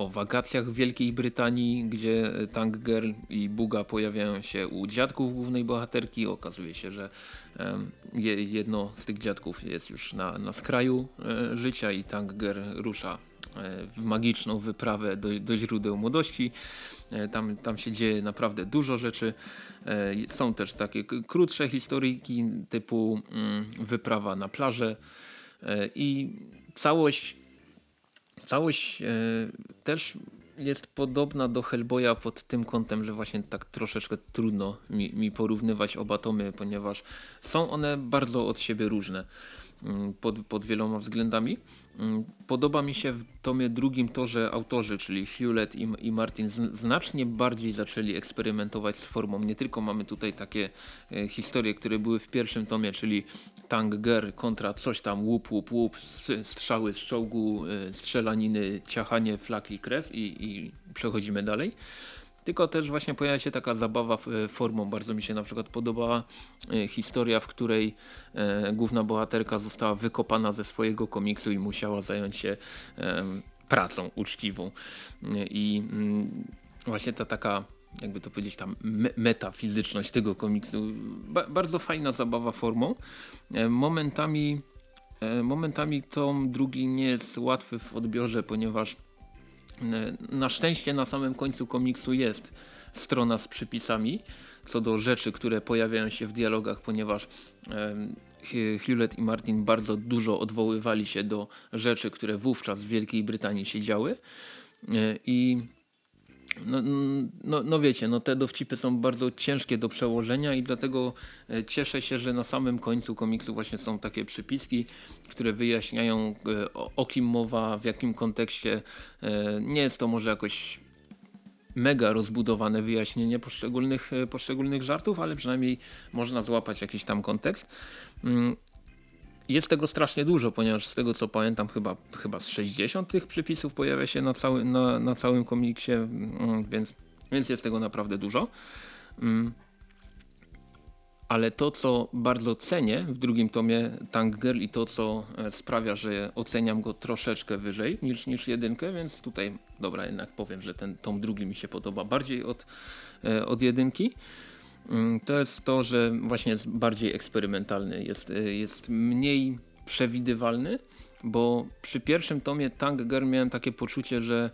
o wakacjach w Wielkiej Brytanii, gdzie Tank Girl i Buga pojawiają się u dziadków głównej bohaterki. Okazuje się, że jedno z tych dziadków jest już na, na skraju e, życia i Tank Girl rusza e, w magiczną wyprawę do, do źródeł młodości. E, Tam, tam się dzieje naprawdę dużo rzeczy. Są też takie krótsze historyjki typu mm, wyprawa na plażę i całość Całość e, też jest podobna do Hellboya pod tym kątem, że właśnie tak troszeczkę trudno mi, mi porównywać oba tomy, ponieważ są one bardzo od siebie różne mm, pod, pod wieloma względami. Mm, Podoba mi się w tomie drugim to, że autorzy, czyli Hewlett i, i Martin znacznie bardziej zaczęli eksperymentować z formą. Nie tylko mamy tutaj takie e, historie, które były w pierwszym tomie, czyli Tank Girl kontra coś tam łup, łup, łup, strzały z czołgu, e, strzelaniny, ciachanie, flaki, krew i, i przechodzimy dalej. Tylko też właśnie pojawia się taka zabawa e, formą. Bardzo mi się na przykład podobała e, historia, w której e, główna bohaterka została wykopana ze swojego komiksu i musiała zająć się pracą uczciwą. I mm, właśnie ta taka jakby to powiedzieć, metafizyczność tego komiksu. Ba bardzo fajna zabawa formą. Momentami, momentami tom drugi nie jest łatwy w odbiorze, ponieważ na szczęście na samym końcu komiksu jest strona z przypisami co do rzeczy, które pojawiają się w dialogach, ponieważ Hewlett i Martin bardzo dużo odwoływali się do rzeczy, które wówczas w Wielkiej Brytanii się działy. E, I no, mm, no, no wiecie, no te dowcipy są bardzo ciężkie do przełożenia i dlatego e, cieszę się, że na samym końcu komiksu właśnie są takie przypiski, które wyjaśniają e, o, o kim mowa, w jakim kontekście. E, Nie jest to może jakoś mega rozbudowane wyjaśnienie poszczególnych, poszczególnych żartów, ale przynajmniej można złapać jakiś tam kontekst. Jest tego strasznie dużo, ponieważ z tego co pamiętam chyba, chyba z 60 tych przypisów pojawia się na, cały, na, na całym komiksie, mm, więc, więc jest tego naprawdę dużo. Mm. Ale to, co bardzo cenię w drugim tomie Tank Girl i to, co e, sprawia, że oceniam go troszeczkę wyżej niż, niż jedynkę, więc tutaj, dobra, jednak powiem, że ten tom drugi mi się podoba bardziej od, e, od jedynki. Mm, To jest to, że właśnie jest bardziej eksperymentalny, jest, y, jest mniej przewidywalny, bo przy pierwszym tomie Tank Girl miałem takie poczucie, że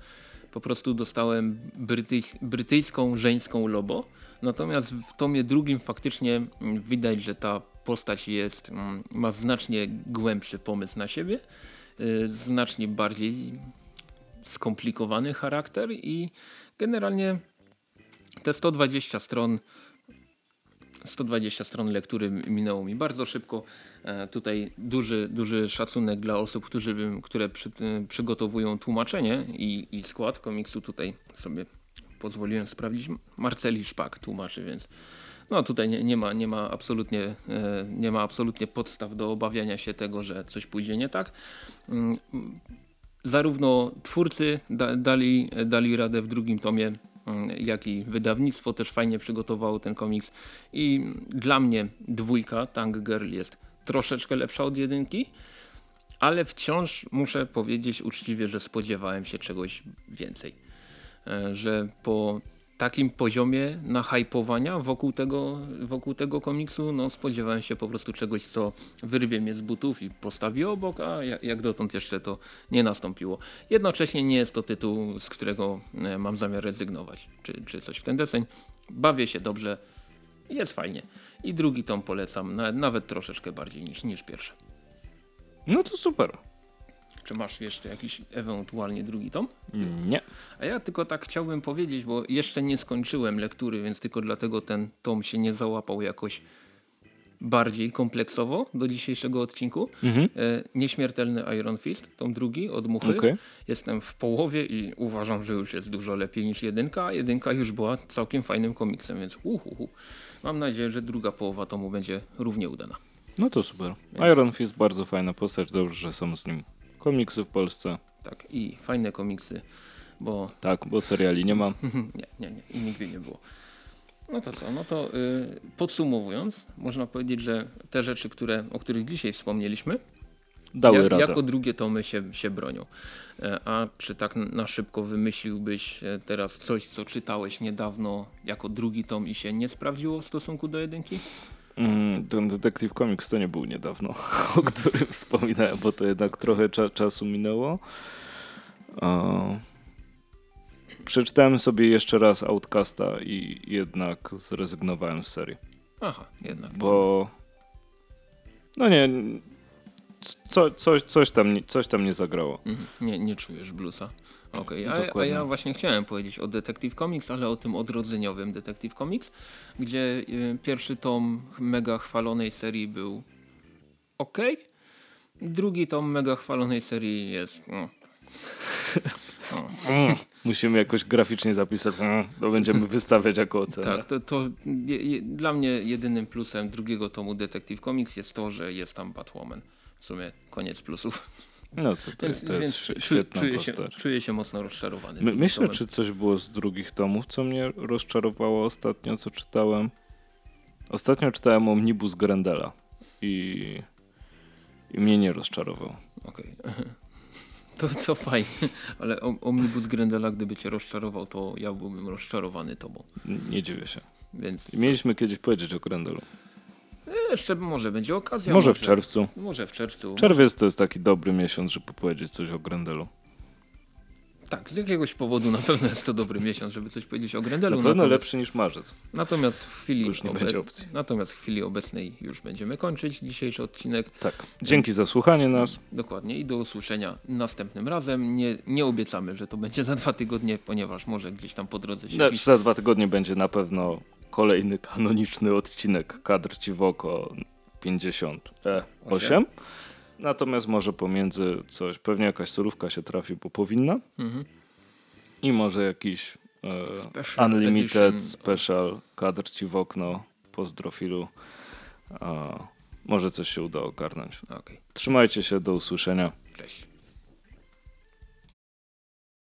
po prostu dostałem brytyjs brytyjską żeńską lobo. Natomiast w tomie drugim faktycznie mm, widać, że ta postać jest, mm, ma znacznie głębszy pomysł na siebie, y, znacznie bardziej skomplikowany charakter i generalnie te 120 stron 120 stron lektury minęło mi bardzo szybko. E, tutaj duży, duży szacunek dla osób, którzy, które przy, y, przygotowują tłumaczenie i, i skład komiksu. Tutaj sobie pozwoliłem sprawdzić. Marceli Szpak tłumaczy, więc no tutaj nie, nie, ma, nie, ma absolutnie, e, nie ma absolutnie podstaw do obawiania się tego, że coś pójdzie nie tak. Mm, Zarówno twórcy da, dali, dali radę w drugim tomie, jak i wydawnictwo też fajnie przygotowało ten komiks. I dla mnie dwójka Tank Girl jest troszeczkę lepsza od jedynki, ale wciąż muszę powiedzieć uczciwie, że spodziewałem się czegoś więcej. E, Że po takim poziomie nahypowania wokół tego, wokół tego komiksu, no spodziewałem się po prostu czegoś, co wyrwie mnie z butów i postawi obok, a ja- jak dotąd jeszcze to nie nastąpiło. Jednocześnie nie jest to tytuł, z którego e, mam zamiar rezygnować, czy, czy coś w ten deseń. Bawię się dobrze, jest fajnie. I drugi tom polecam, na, nawet troszeczkę bardziej niż, niż pierwszy. No to super. Czy masz jeszcze jakiś ewentualnie drugi tom? Nie. A ja tylko tak chciałbym powiedzieć, bo jeszcze nie skończyłem lektury, więc tylko dlatego ten tom się nie załapał jakoś bardziej kompleksowo do dzisiejszego odcinku. Mhm. E, Nieśmiertelny Iron Fist, tom drugi od Muchy. Okej. Jestem w połowie i uważam, że już jest dużo lepiej niż jedynka, a jedynka już była całkiem fajnym komiksem, więc uhuhu. Mam nadzieję, że druga połowa tomu będzie równie udana. No to super. Więc- Iron Fist bardzo fajna postać, dobrze, że są z nim komiksy w Polsce. Tak, i fajne komiksy, bo Tak, bo seriali nie ma. nie, nie, nie, i nigdy nie było. No to co, no to y, podsumowując, można powiedzieć, że te rzeczy, które, o których dzisiaj wspomnieliśmy, Dały jak, radę. jako drugie tomy się, się bronią. E, A czy tak na szybko wymyśliłbyś e, teraz coś, co czytałeś niedawno jako drugi tom i się nie sprawdziło w stosunku do jedynki? Mm, ten Detective Comics to nie był niedawno, o którym wspominałem, bo to jednak trochę cza czasu minęło. Przeczytałem sobie jeszcze raz Outcasta i jednak zrezygnowałem z serii, Aha, jednak. bo no nie, co, coś, coś, tam, nie- coś tam nie zagrało. Mhm, Nie, nie czujesz bluesa. Okej, a, a Dokładnie. ja właśnie chciałem powiedzieć o Detective Comics, ale o tym odrodzeniowym Detective Comics, gdzie y, pierwszy tom mega chwalonej serii był ok, drugi tom mega chwalonej serii jest... No. No. Musimy jakoś graficznie zapisać, mm, to będziemy wystawiać jako ocenę. Tak, to, to je, je, dla mnie jedynym plusem drugiego tomu Detective Comics jest to, że jest tam Batwoman. W sumie koniec plusów. No to, to, to jest świetna czuję, się, postać. czuję się mocno rozczarowany. My, myślę, tomem. czy coś było z drugich tomów, co mnie rozczarowało ostatnio, co czytałem. Ostatnio czytałem Omnibus Grendela i, i mnie nie rozczarował. Okej. To, to fajnie, ale om- Omnibus Grendela, gdyby cię rozczarował, to ja byłbym rozczarowany tobą. Nie dziwię się. Więc mieliśmy kiedyś powiedzieć o Grendelu. Jeszcze może będzie okazja. Może w czerwcu. Może w czerwcu. Czerwiec to jest taki dobry miesiąc, żeby powiedzieć coś o Grendelu. Tak, z jakiegoś powodu na pewno jest to dobry miesiąc, żeby coś powiedzieć o Na Grendelu. pewno natomiast, lepszy niż marzec. natomiast w chwili Już nie będzie opcji. Natomiast w chwili obecnej już będziemy kończyć dzisiejszy odcinek. Tak. Dzięki za słuchanie nas. Dokładnie i do usłyszenia następnym razem. Nie, nie obiecamy, że to będzie za dwa tygodnie, ponieważ może gdzieś tam po drodze się Znaczy, za dwa tygodnie będzie na pewno kolejny kanoniczny odcinek Kadr Ci w oko 58. Natomiast może pomiędzy coś, pewnie jakaś surówka się trafi, bo powinna. Mhm. I może jakiś e, Special Unlimited edition. Special Kadr Ci w okno pozdrofilu. A, może coś się uda ogarnąć. Okej, Trzymajcie się, do usłyszenia. cześć.